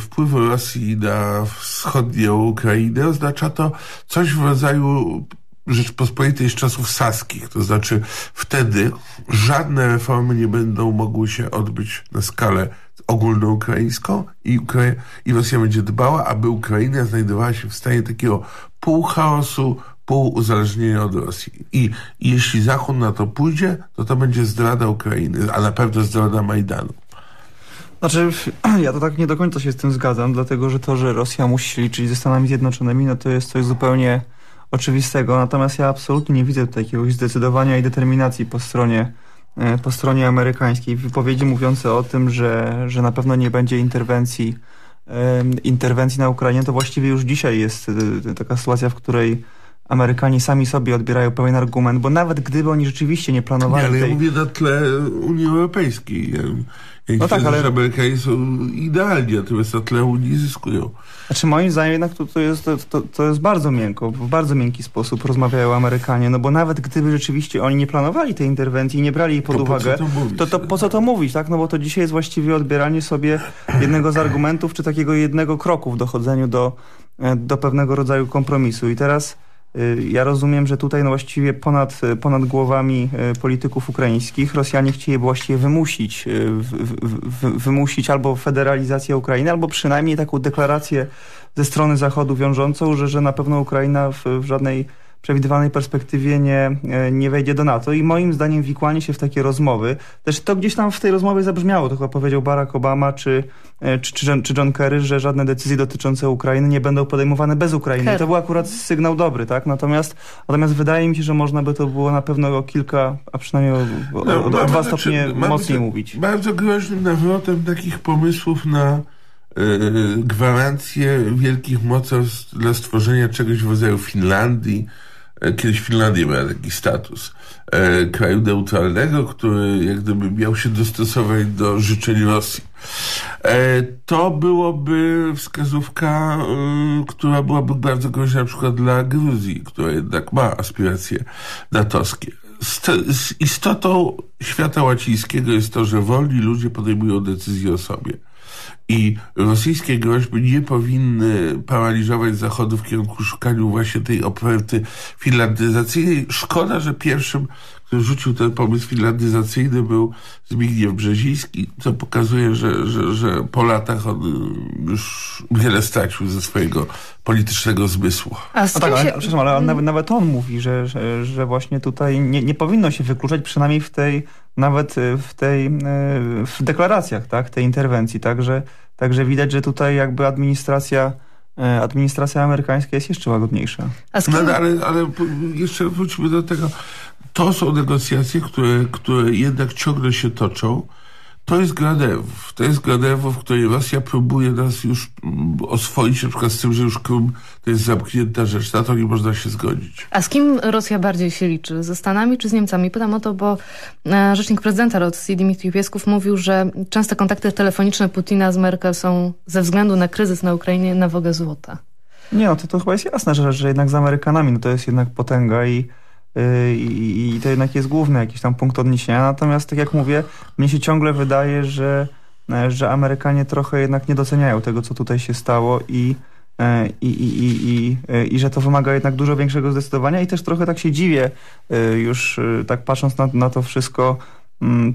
wpływu Rosji na wschodnią Ukrainę oznacza to coś w rodzaju Rzeczpospolitej z czasów saskich, to znaczy wtedy żadne reformy nie będą mogły się odbyć na skalę ogólnoukraińską i, Ukra- i Rosja będzie dbała, aby Ukraina znajdowała się w stanie takiego półchaosu, półuzależnienia od Rosji. I, I jeśli Zachód na to pójdzie, to to będzie zdrada Ukrainy, a na pewno zdrada Majdanu. Znaczy, <clears throat> ja to tak nie do końca się z tym zgadzam, dlatego że to, że Rosja musi się liczyć ze Stanami Zjednoczonymi, no to jest coś zupełnie oczywistego. Natomiast ja absolutnie nie widzę tutaj jakiegoś zdecydowania i determinacji po stronie, e, po stronie amerykańskiej. Wypowiedzi mówiące o tym, że, że na pewno nie będzie interwencji, interwencji na Ukrainie, to właściwie już dzisiaj jest e, taka sytuacja, w której Amerykanie sami sobie odbierają pewien argument, bo nawet gdyby oni rzeczywiście nie planowali Nie, ale ja tej... mówię na tle Unii Europejskiej. No tak, ale- że Amerykanie są idealni, natomiast na tle Unii zyskują. Znaczy moim zdaniem jednak to, to, jest, to, to, jest bardzo miękko, w bardzo miękki sposób rozmawiają Amerykanie, no bo nawet gdyby rzeczywiście oni nie planowali tej interwencji i nie brali jej pod To po uwagę, to mówić? to, to po co to mówić, tak? No bo to dzisiaj jest właściwie odbieranie sobie jednego z argumentów, czy takiego jednego kroku w dochodzeniu do, e, do pewnego rodzaju kompromisu. I teraz ja rozumiem, że tutaj no właściwie ponad, y, ponad głowami y, polityków ukraińskich Rosjanie chcieli właściwie wymusić, y, w, w, wymusić albo federalizację Ukrainy, albo przynajmniej taką deklarację ze strony Zachodu wiążącą, że, że na pewno Ukraina w, w żadnej przewidywanej perspektywie nie, e, nie wejdzie do NATO. I moim zdaniem wikłanie się w takie rozmowy, też to gdzieś tam w tej rozmowie zabrzmiało, to chyba powiedział Barack Obama czy, e, czy, czy, John, czy John Kerry, że żadne decyzje dotyczące Ukrainy nie będą podejmowane bez Ukrainy. I Kerry. to był akurat sygnał dobry, tak? Natomiast, natomiast wydaje mi się, że można by to było na pewno o kilka, a przynajmniej o, o, o, o dwa stopnie znaczy, mocniej mówić. Bardzo groźnym nawrotem takich pomysłów na e, gwarancję wielkich mocarstw dla stworzenia czegoś w rodzaju Finlandii. Kiedyś Finlandia miała taki status e, kraju neutralnego, który jak gdyby miał się dostosować do życzeń Rosji. E, to byłoby wskazówka, e, która byłaby bardzo groźna na przykład dla Gruzji, która jednak ma aspiracje natowskie. St- z istotą świata łacińskiego jest to, że wolni ludzie podejmują decyzje o sobie. I rosyjskie groźby nie powinny paraliżować Zachodu w kierunku szukaniu właśnie tej oferty finlandyzacyjnej. Szkoda, że pierwszym, który rzucił ten pomysł finlandyzacyjny był Zbigniew Brzeziński, co pokazuje, że, że, że po latach on już wiele stracił ze swojego politycznego zmysłu. A tak, ale, przepraszam, ale nawet, nawet on mówi, że, że, że właśnie tutaj nie, nie powinno się wykluczać, przynajmniej w tej, nawet y, w tej, y, w deklaracjach, tak, tej interwencji, także, także widać, że tutaj jakby administracja y, administracja amerykańska jest jeszcze łagodniejsza. No, ale, ale, jeszcze wróćmy do tego. To są negocjacje, które, które jednak ciągle się toczą. to jest gra nerwów. To jest gra nerwów, w której Rosja próbuje nas już mm, oswoić na przykład z tym, że już Krum to jest zamknięta rzecz. Na to nie można się zgodzić. A z kim Rosja bardziej się liczy? Ze Stanami czy z Niemcami? Pytam o to, bo e, rzecznik prezydenta Rosji Dmitrij Piesków mówił, że częste kontakty telefoniczne Putina z Merkel są ze względu na kryzys na Ukrainie na wogę złota. Nie, no to, to chyba jest jasna rzecz, że jednak z Amerykanami no to jest jednak potęga i, i, i to jednak jest główny jakiś tam punkt odniesienia. Natomiast tak jak mówię, mnie się ciągle wydaje, że, e, że Amerykanie trochę jednak nie doceniają tego, co tutaj się stało i e, i, i, i, i, e, i że to wymaga jednak dużo większego zdecydowania i też trochę tak się dziwię już tak patrząc na, na to wszystko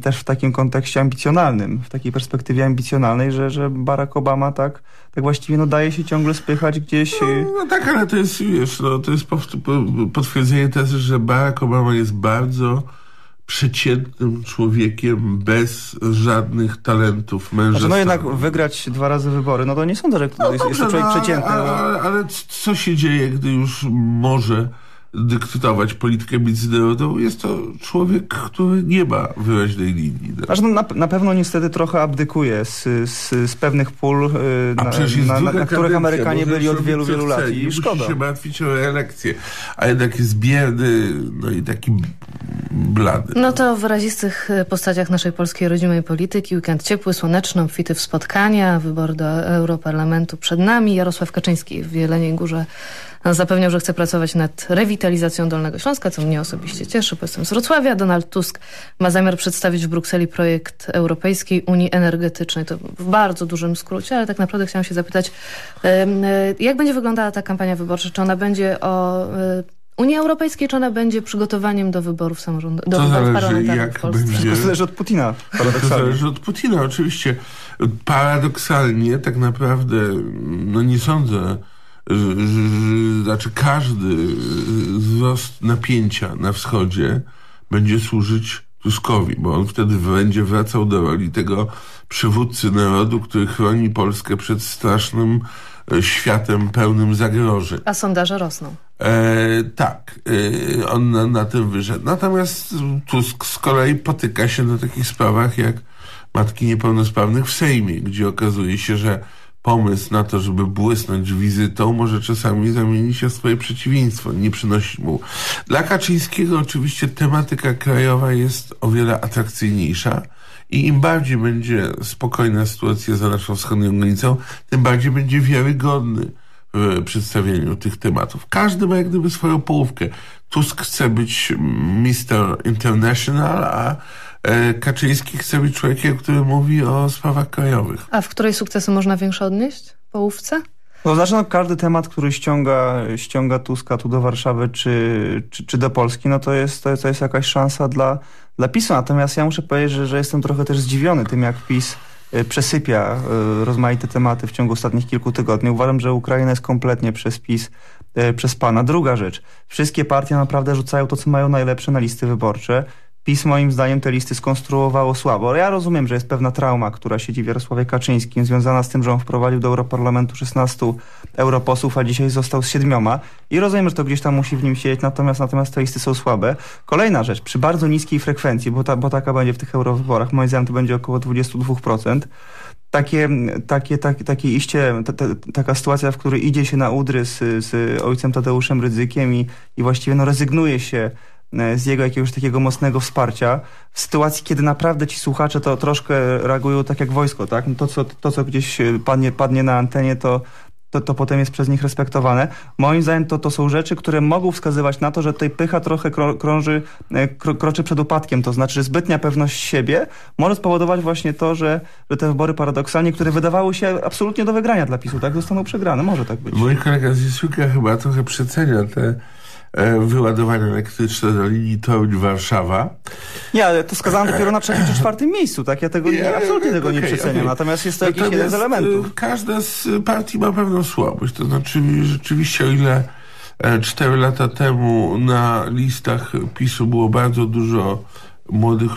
też w takim kontekście ambicjonalnym, w takiej perspektywie ambicjonalnej, że, że Barack Obama tak, tak właściwie no, daje się ciągle spychać gdzieś. No, no tak, ale to jest, wiesz, no, to jest potwierdzenie tezy, że Barack Obama jest bardzo przeciętnym człowiekiem bez żadnych talentów mężczyzn. Znaczy, no jednak wygrać dwa razy wybory, no to nie sądzę, że no, jest, dobrze, jest człowiek no, przeciętny. Ale, ale, ale co się dzieje, gdy już może dyktować politykę międzynarodową, jest to człowiek, który nie ma wyraźnej linii. Aż no, na, na pewno niestety trochę abdykuje z, z, z pewnych pól, na, na, na, na których Amerykanie byli od wielu, wielu lat i szkoda. Musi się martwić o reelekcję, a jednak jest bierny, no i taki blady. No to w wyrazistych postaciach naszej polskiej rodzimej polityki weekend ciepły, słoneczny, obfity w spotkania, wybor do Europarlamentu przed nami. Jarosław Kaczyński w Jeleniej Górze Zapewniał, że chce pracować nad rewitalizacją Dolnego Śląska, co mnie osobiście cieszy, bo jestem z Wrocławia. Donald Tusk ma zamiar przedstawić w Brukseli projekt Europejskiej Unii Energetycznej. To w bardzo dużym skrócie, ale tak naprawdę chciałam się zapytać, jak będzie wyglądała ta kampania wyborcza? Czy ona będzie o e, Unii Europejskiej, czy ona będzie przygotowaniem do wyborów samorządowych, do to wyborów parlamentarnych jak w Polsce? Będzie... To zależy od Putina. To zależy od Putina, oczywiście. Paradoksalnie tak naprawdę, no nie sądzę, znaczy każdy wzrost napięcia na wschodzie będzie służyć Tuskowi, bo on wtedy będzie wracał do roli tego przywódcy narodu, który chroni Polskę przed strasznym e, światem pełnym zagrożeń. A sondaże rosną. E, tak, e, on na, na tym wyszedł. Natomiast Tusk z kolei potyka się na takich sprawach jak matki niepełnosprawnych w Sejmie, gdzie okazuje się, że pomysł na to, żeby błysnąć wizytą, może czasami zamienić się w swoje przeciwieństwo, nie przynosić mu. Dla Kaczyńskiego oczywiście tematyka krajowa jest o wiele atrakcyjniejsza i im bardziej będzie spokojna sytuacja za naszą wschodnią granicą, tym bardziej będzie wiarygodny w przedstawieniu tych tematów. Każdy ma jak gdyby swoją połówkę. Tusk chce być Mr. International, a Kaczyński chce być człowiekiem, który mówi o sprawach krajowych. A w której sukcesy można większe odnieść? Połówce? No znaczy no, każdy temat, który ściąga, ściąga Tuska tu do Warszawy czy, czy, czy do Polski, no to jest, to, to jest jakaś szansa dla, dla PiSu. Natomiast ja muszę powiedzieć, że, że jestem trochę też zdziwiony tym, jak PiS e, przesypia e, rozmaite tematy w ciągu ostatnich kilku tygodni. Uważam, że Ukraina jest kompletnie przez PiS, przez pana. Druga rzecz. Wszystkie partie naprawdę rzucają to, co mają najlepsze na listy wyborcze. PiS moim zdaniem te listy skonstruowało słabo. Ja rozumiem, że jest pewna trauma, która siedzi w Jarosławie Kaczyńskim, związana z tym, że on wprowadził do Europarlamentu 16 europosłów, a dzisiaj został z siedmioma. I rozumiem, że to gdzieś tam musi w nim siedzieć, natomiast, natomiast te listy są słabe. Kolejna rzecz, przy bardzo niskiej frekwencji, bo, ta, bo taka będzie w tych eurowyborach, moim zdaniem to będzie około 22%, takie, takie, takie, takie iście, ta, ta, taka sytuacja, w której idzie się na udry z, z ojcem Tadeuszem Rydzykiem i, i właściwie no, rezygnuje się z jego jakiegoś takiego mocnego wsparcia w sytuacji, kiedy naprawdę ci słuchacze to troszkę reagują tak jak wojsko, tak? No to, co, to, co gdzieś e, padnie, padnie na antenie, to, to, to potem jest przez nich respektowane. Moim zdaniem to, to są rzeczy, które mogą wskazywać na to, że tutaj pycha trochę krąży, e, kroczy przed upadkiem. To znaczy, że zbytnia pewność siebie może spowodować właśnie to, że, że te wybory paradoksalnie, które wydawały się absolutnie do wygrania dla PiSu, tak, zostaną przegrane. Może tak być. Mój kolega z chyba trochę przecenia te E, wyładowania elektryczne do linii Toruń-Warszawa. Nie, ale to skazałem dopiero na trzecim czy czwartym miejscu, tak? Ja tego nie, absolutnie tego okay, nie przeceniam. Okay. Natomiast jest to jakiś jeden z elementów. E, każda z partii ma pewną słabość. To znaczy rzeczywiście o ile e, cztery lata temu na listach PiSu było bardzo dużo młodych,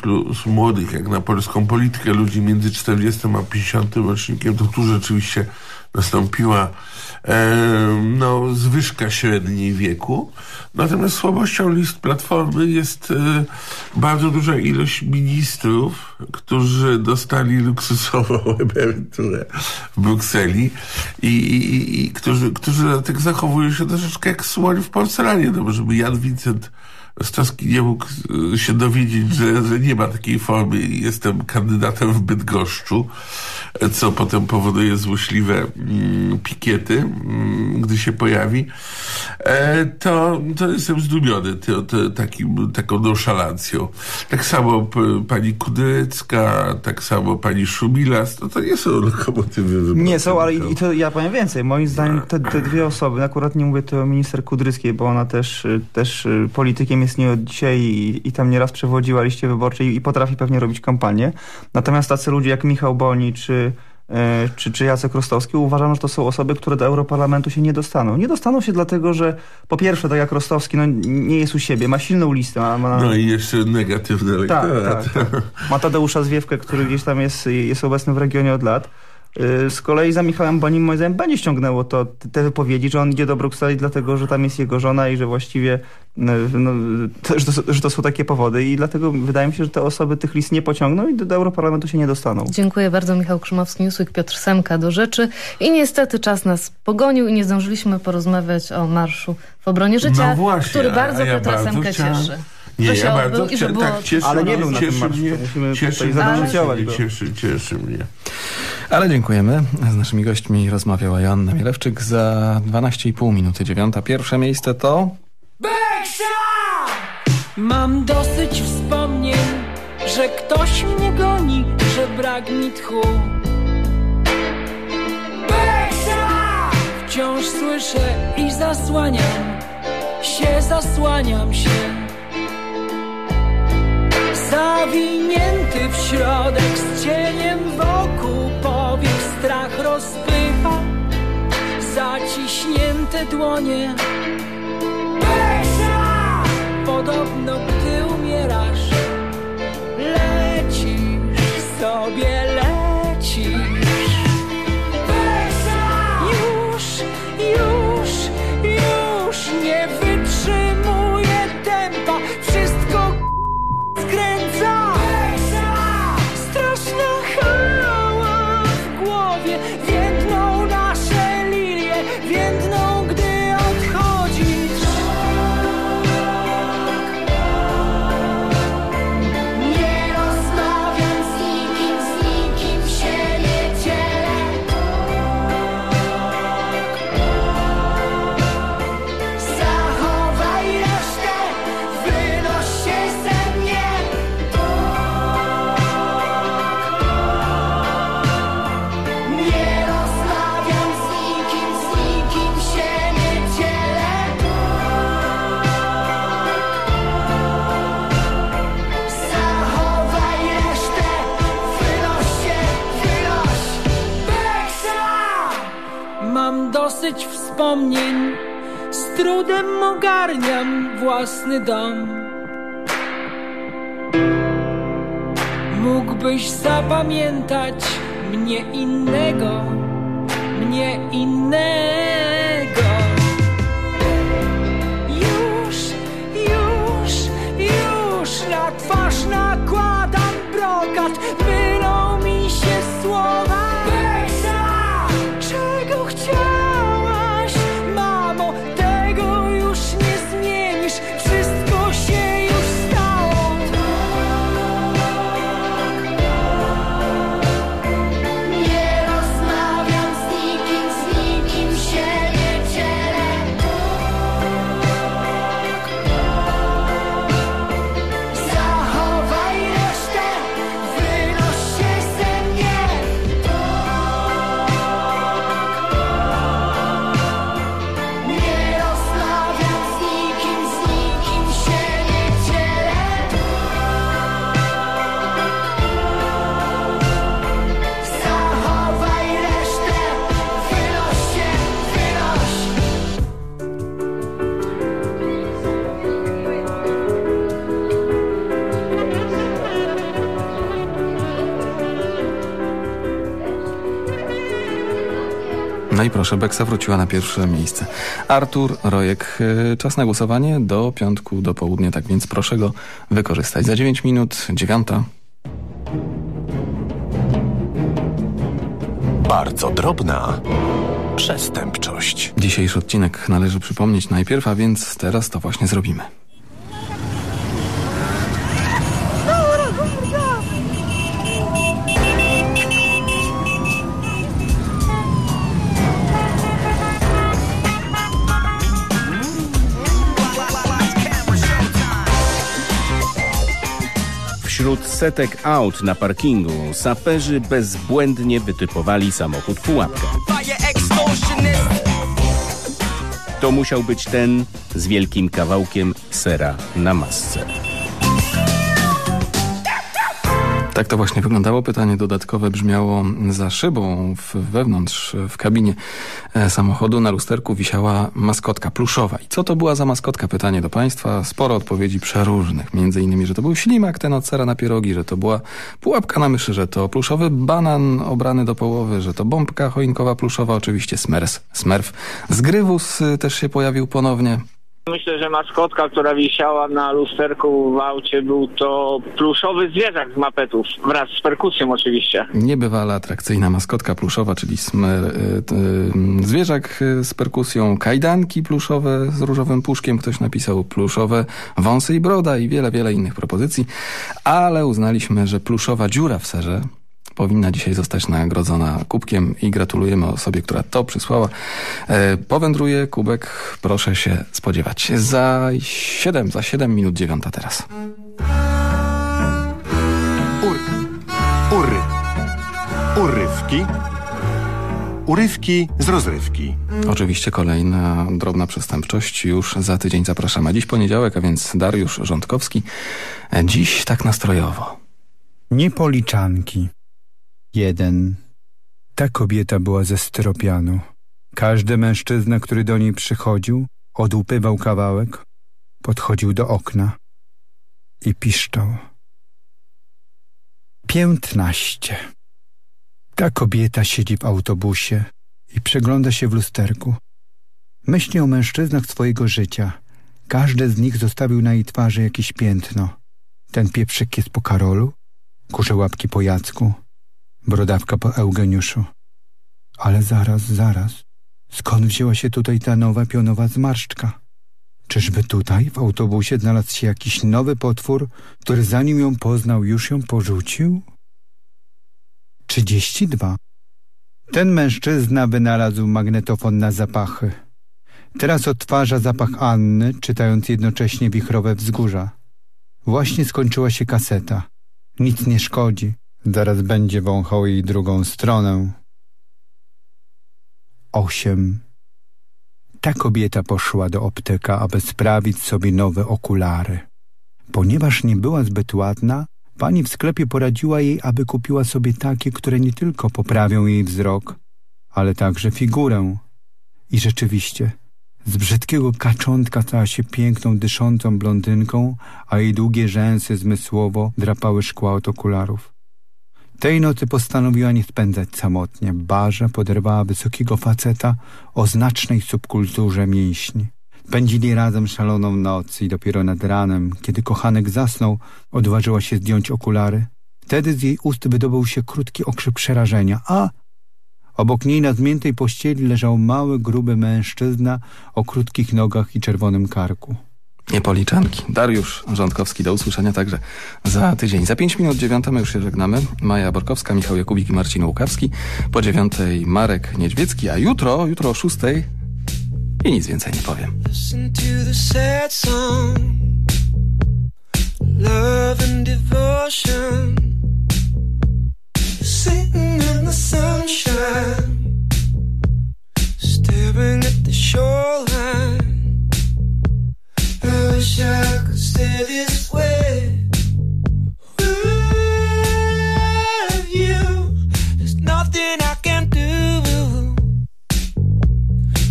młodych jak na polską politykę, ludzi między 40 a 50 rocznikiem, to tu rzeczywiście nastąpiła e, no, zwyżka średniej wieku. Natomiast słabością list Platformy jest e, bardzo duża ilość ministrów, którzy dostali luksusową <laughs> emeryturę w Brukseli i, i, i którzy, którzy tak zachowują się troszeczkę jak słoń w porcelanie. No, żeby Jan Vincent Stowski nie mógł e, się dowiedzieć, że, że nie ma takiej formy i jestem kandydatem w Bydgoszczu, co potem powoduje złośliwe mm, pikiety, mm, gdy się pojawi, e, to, to jestem zdumiony to, to, takim, taką nonszalancją. Tak samo pani Kudrycka, tak samo pani Szumilas, to, to nie są lokomotywy wyborcze. Nie są, ale i, to ja powiem więcej. Moim zdaniem te, te dwie osoby, akurat nie mówię tu o minister Kudryckiej, bo ona też, też y, politykiem jest nie od dzisiaj i, i tam nieraz przewodziła liście wyborczej i potrafi pewnie robić kampanię. Natomiast tacy ludzie jak Michał Boni czy e, czy, czy Jacek Rostowski, uważam, że to są osoby, które do Europarlamentu się nie dostaną. Nie dostaną się dlatego, że po pierwsze, tak jak Rostowski, no, nie jest u siebie, ma silną listę. Ma, ma... No i jeszcze negatywny tak, elektorat. tak, tak. Ma Tadeusza Zwiewkę, który gdzieś tam jest, jest obecny w regionie od lat. Y, Z kolei za Michałem Bonim moim zdaniem będzie ściągnęło to, te wypowiedzi, że on idzie do Brukseli dlatego, że tam jest jego żona i że właściwie no, no, to, że, to, że to są takie powody i dlatego wydaje mi się, że te osoby tych list nie pociągną i do, do Europarlamentu się nie dostaną. Dziękuję bardzo. Michał Krzymowski, Newsweek, Piotr Semka do rzeczy. I niestety czas nas pogonił i nie zdążyliśmy porozmawiać o marszu w obronie życia, No właśnie, który bardzo ja Piotra bardzo Semkę chciałem- cieszy. Nie, ja bardzo chcia- było... tak, cieszy, Ale nie był na tym cieszy mnie, cieszy, zadenuncjować go. cieszy, cieszy mnie. Ale dziękujemy. Z naszymi gośćmi rozmawiała Joanna Mielewczyk za 12,5 minuty dziewiąta. Pierwsze miejsce to... Mam dosyć wspomnień, że ktoś mnie goni, że brak mi tchu. Wciąż słyszę i zasłaniam się, zasłaniam się. Zawinięty w środek z cieniem wokół powiek strach rozpycha zaciśnięte dłonie. Podobno gdy umierasz, lecisz sobie, wspomnień, z trudem ogarniam własny dom. Mógłbyś zapamiętać mnie innego, mnie innego. Już, już, już na twarz nakładam brokat, mylą mi się słowa. No i proszę, Beksa wróciła na pierwsze miejsce. Artur Rojek, y, czas na głosowanie do piątku, do południa, tak więc proszę go wykorzystać. Za 9 minut, dziewiąta. Bardzo drobna przestępczość. Dzisiejszy odcinek należy przypomnieć najpierw, a więc teraz to właśnie zrobimy. Setek aut na parkingu saperzy bezbłędnie wytypowali samochód pułapkę. To musiał być ten z wielkim kawałkiem sera na masce. Tak to właśnie wyglądało. Pytanie dodatkowe brzmiało za szybą w, wewnątrz w kabinie e, samochodu na lusterku wisiała maskotka pluszowa. I co to była za maskotka? Pytanie do Państwa. Sporo odpowiedzi przeróżnych. Między innymi, że to był ślimak ten od sera na pierogi, że to była pułapka na myszy, że to pluszowy banan obrany do połowy, że to bombka choinkowa pluszowa, oczywiście smers, smerf. Zgrywus y, też się pojawił ponownie. Myślę, że maskotka, która wisiała na lusterku w aucie, był to pluszowy zwierzak z mapetów, wraz z perkusją oczywiście. Niebywale atrakcyjna maskotka pluszowa, czyli smer, y, y, zwierzak y, z perkusją, kajdanki pluszowe z różowym puszkiem, ktoś napisał pluszowe, wąsy i broda i wiele, wiele innych propozycji, ale uznaliśmy, że pluszowa dziura w serze powinna dzisiaj zostać nagrodzona kubkiem i gratulujemy osobie, która to przysłała. E, powędruje kubek, proszę się spodziewać. Za 7, za 7 minut dziewiąta teraz. Ur, ury, urywki, urywki z rozrywki. Oczywiście kolejna drobna przestępczość już za tydzień zapraszamy. Dziś poniedziałek, a więc Dariusz Rządkowski. E, Dziś tak nastrojowo. Niepoliczanki. Jeden. Ta kobieta była ze styropianu. Każdy mężczyzna, który do niej przychodził, odłupywał kawałek, podchodził do okna i piszczał. Piętnaście. Ta kobieta siedzi w autobusie i przegląda się w lusterku. Myśli o mężczyznach swojego życia. Każdy z nich zostawił na jej twarzy jakieś piętno. Ten pieprzyk jest po Karolu, kurze łapki po Jacku, brodawka po Eugeniuszu. Ale zaraz, zaraz, skąd wzięła się tutaj ta nowa pionowa zmarszczka? Czyżby tutaj w autobusie znalazł się jakiś nowy potwór, który zanim ją poznał, już ją porzucił? Trzydzieści dwa. Ten mężczyzna wynalazł magnetofon na zapachy. Teraz odtwarza zapach Anny, czytając jednocześnie wichrowe wzgórza. Właśnie skończyła się kaseta. Nic nie szkodzi. Zaraz będzie wąchał jej drugą stronę. Osiem. Ta kobieta poszła do optyka, aby sprawić sobie nowe okulary. Ponieważ nie była zbyt ładna, pani w sklepie poradziła jej, aby kupiła sobie takie, które nie tylko poprawią jej wzrok, ale także figurę. I rzeczywiście, z brzydkiego kaczątka stała się piękną, dyszącą blondynką, a jej długie rzęsy zmysłowo drapały szkła od okularów. Tej nocy postanowiła nie spędzać samotnie. Barza poderwała wysokiego faceta o znacznej subkulturze mięśni. Pędzili razem szaloną noc i dopiero nad ranem, kiedy kochanek zasnął, odważyła się zdjąć okulary. Wtedy z jej ust wydobył się krótki okrzyk przerażenia. A! Obok niej na zmiętej pościeli leżał mały, gruby mężczyzna o krótkich nogach i czerwonym karku. Niepoliczanki. Dariusz Rządkowski. Do usłyszenia także za tydzień. Za pięć minut dziewiąta my już się żegnamy. Maja Borkowska, Michał Jakubik i Marcin Łukawski. Po dziewiątej Marek Niedźwiecki, a jutro, jutro o szóstej i nic więcej nie powiem. Love and devotion Sitting in the sunshine Staring at the shoreline I wish I could stay this way. W There's nothing I can do.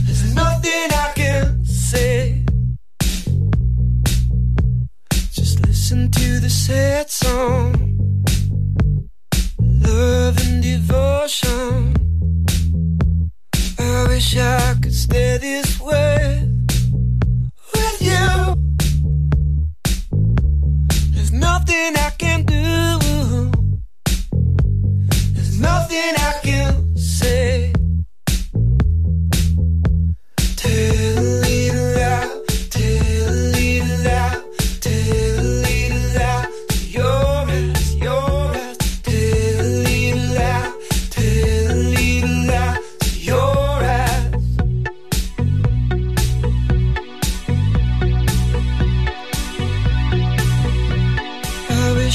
There's nothing I can say. Just listen to the said song. Love and devotion. I wish I could stay this way. With you nothing I can do There's nothing I can say.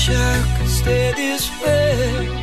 Wish I could stay this way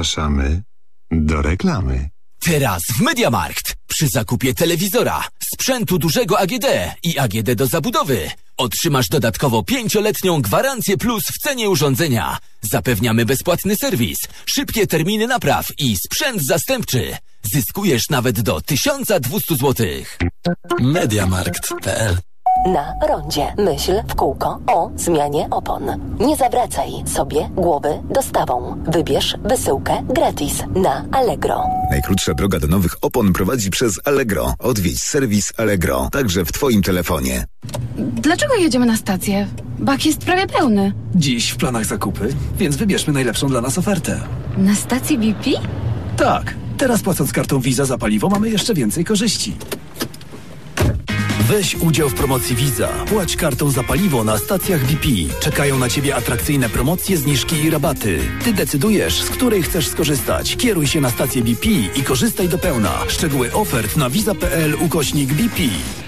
Zapraszamy do reklamy. Teraz w Mediamarkt przy zakupie telewizora, sprzętu dużego AGD i AGD do zabudowy otrzymasz dodatkowo pięcioletnią gwarancję plus w cenie urządzenia. Zapewniamy bezpłatny serwis, szybkie terminy napraw i sprzęt zastępczy. Zyskujesz nawet do 1200 zł. Mediamarkt.pl Na rondzie myśl w kółko o zmianie opon. Nie zawracaj sobie głowy dostawą. Wybierz wysyłkę gratis na Allegro. Najkrótsza droga do nowych opon prowadzi przez Allegro. Odwiedź serwis Allegro, także w Twoim telefonie. Dlaczego jedziemy na stację? Bak jest prawie pełny. Dziś w planach zakupy, więc wybierzmy najlepszą dla nas ofertę. Na stacji BP? Tak, teraz płacąc kartą Visa za paliwo mamy jeszcze więcej korzyści. Weź udział w promocji Visa. Płać kartą za paliwo na stacjach BP. Czekają na Ciebie atrakcyjne promocje, zniżki i rabaty. Ty decydujesz, z której chcesz skorzystać. Kieruj się na stację BP i korzystaj do pełna. Szczegóły ofert na visa.pl ukośnik BP.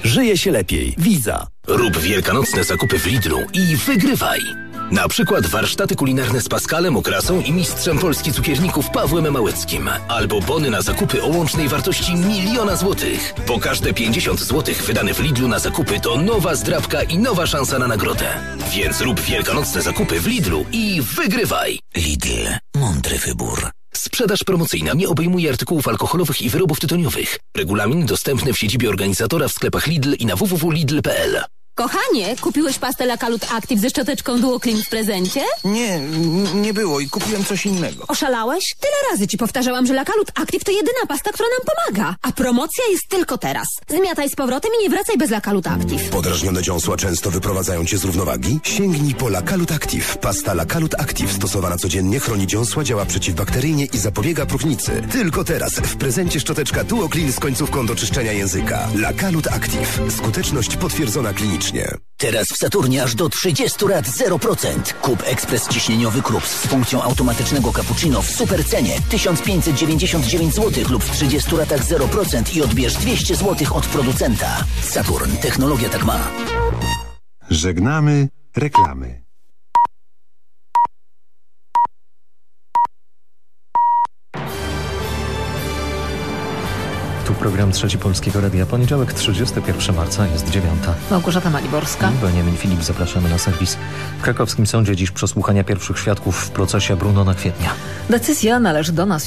Żyje się lepiej. Visa. Rób wielkanocne zakupy w Lidlu i wygrywaj. Na przykład warsztaty kulinarne z Paskalem Okrasą i mistrzem Polski cukierników Pawłem Małeckim. Albo bony na zakupy o łącznej wartości miliona złotych. Po każde 50 złotych wydane w Lidlu na zakupy to nowa zdrabka i nowa szansa na nagrodę. Więc rób wielkanocne zakupy w Lidlu i wygrywaj. Lidl. Mądry wybór. Sprzedaż promocyjna nie obejmuje artykułów alkoholowych i wyrobów tytoniowych. Regulamin dostępny w siedzibie organizatora w sklepach Lidl i na www.lidl.pl. Kochanie, kupiłeś pastę Lakalut Active ze szczoteczką Duo Clean w prezencie? Nie, nie było i kupiłem coś innego. Oszalałeś? Tyle razy ci powtarzałam, że Lakalut Active to jedyna pasta, która nam pomaga. A promocja jest tylko teraz. Zmiataj z powrotem i nie wracaj bez Lakalut Active. Podrażnione dziąsła często wyprowadzają cię z równowagi? Sięgnij po Lakalut Active. Pasta Lakalut Active stosowana codziennie chroni dziąsła, działa przeciwbakteryjnie i zapobiega próchnicy. Tylko teraz w prezencie szczoteczka Duo Clean z końcówką do czyszczenia języka. Lakalut Active. Skuteczność potwierdzona klinicznie. Teraz w Saturnie aż do 30 lat 0%. Kup ekspres ciśnieniowy Krups z funkcją automatycznego cappuccino w super cenie 1599 zł lub w 30 latach 0% i odbierz 200 zł od producenta. Saturn. Technologia tak ma. Żegnamy reklamy. Program Trzeci Polskiego Radia. Poniedziałek, 31 marca, jest dziewiąta. Małgorzata Maliborska. Beniamin Filip, zapraszamy na serwis. W krakowskim sądzie dziś przesłuchania pierwszych świadków w procesie Bruno na Kwietnia. Decyzja należy do nas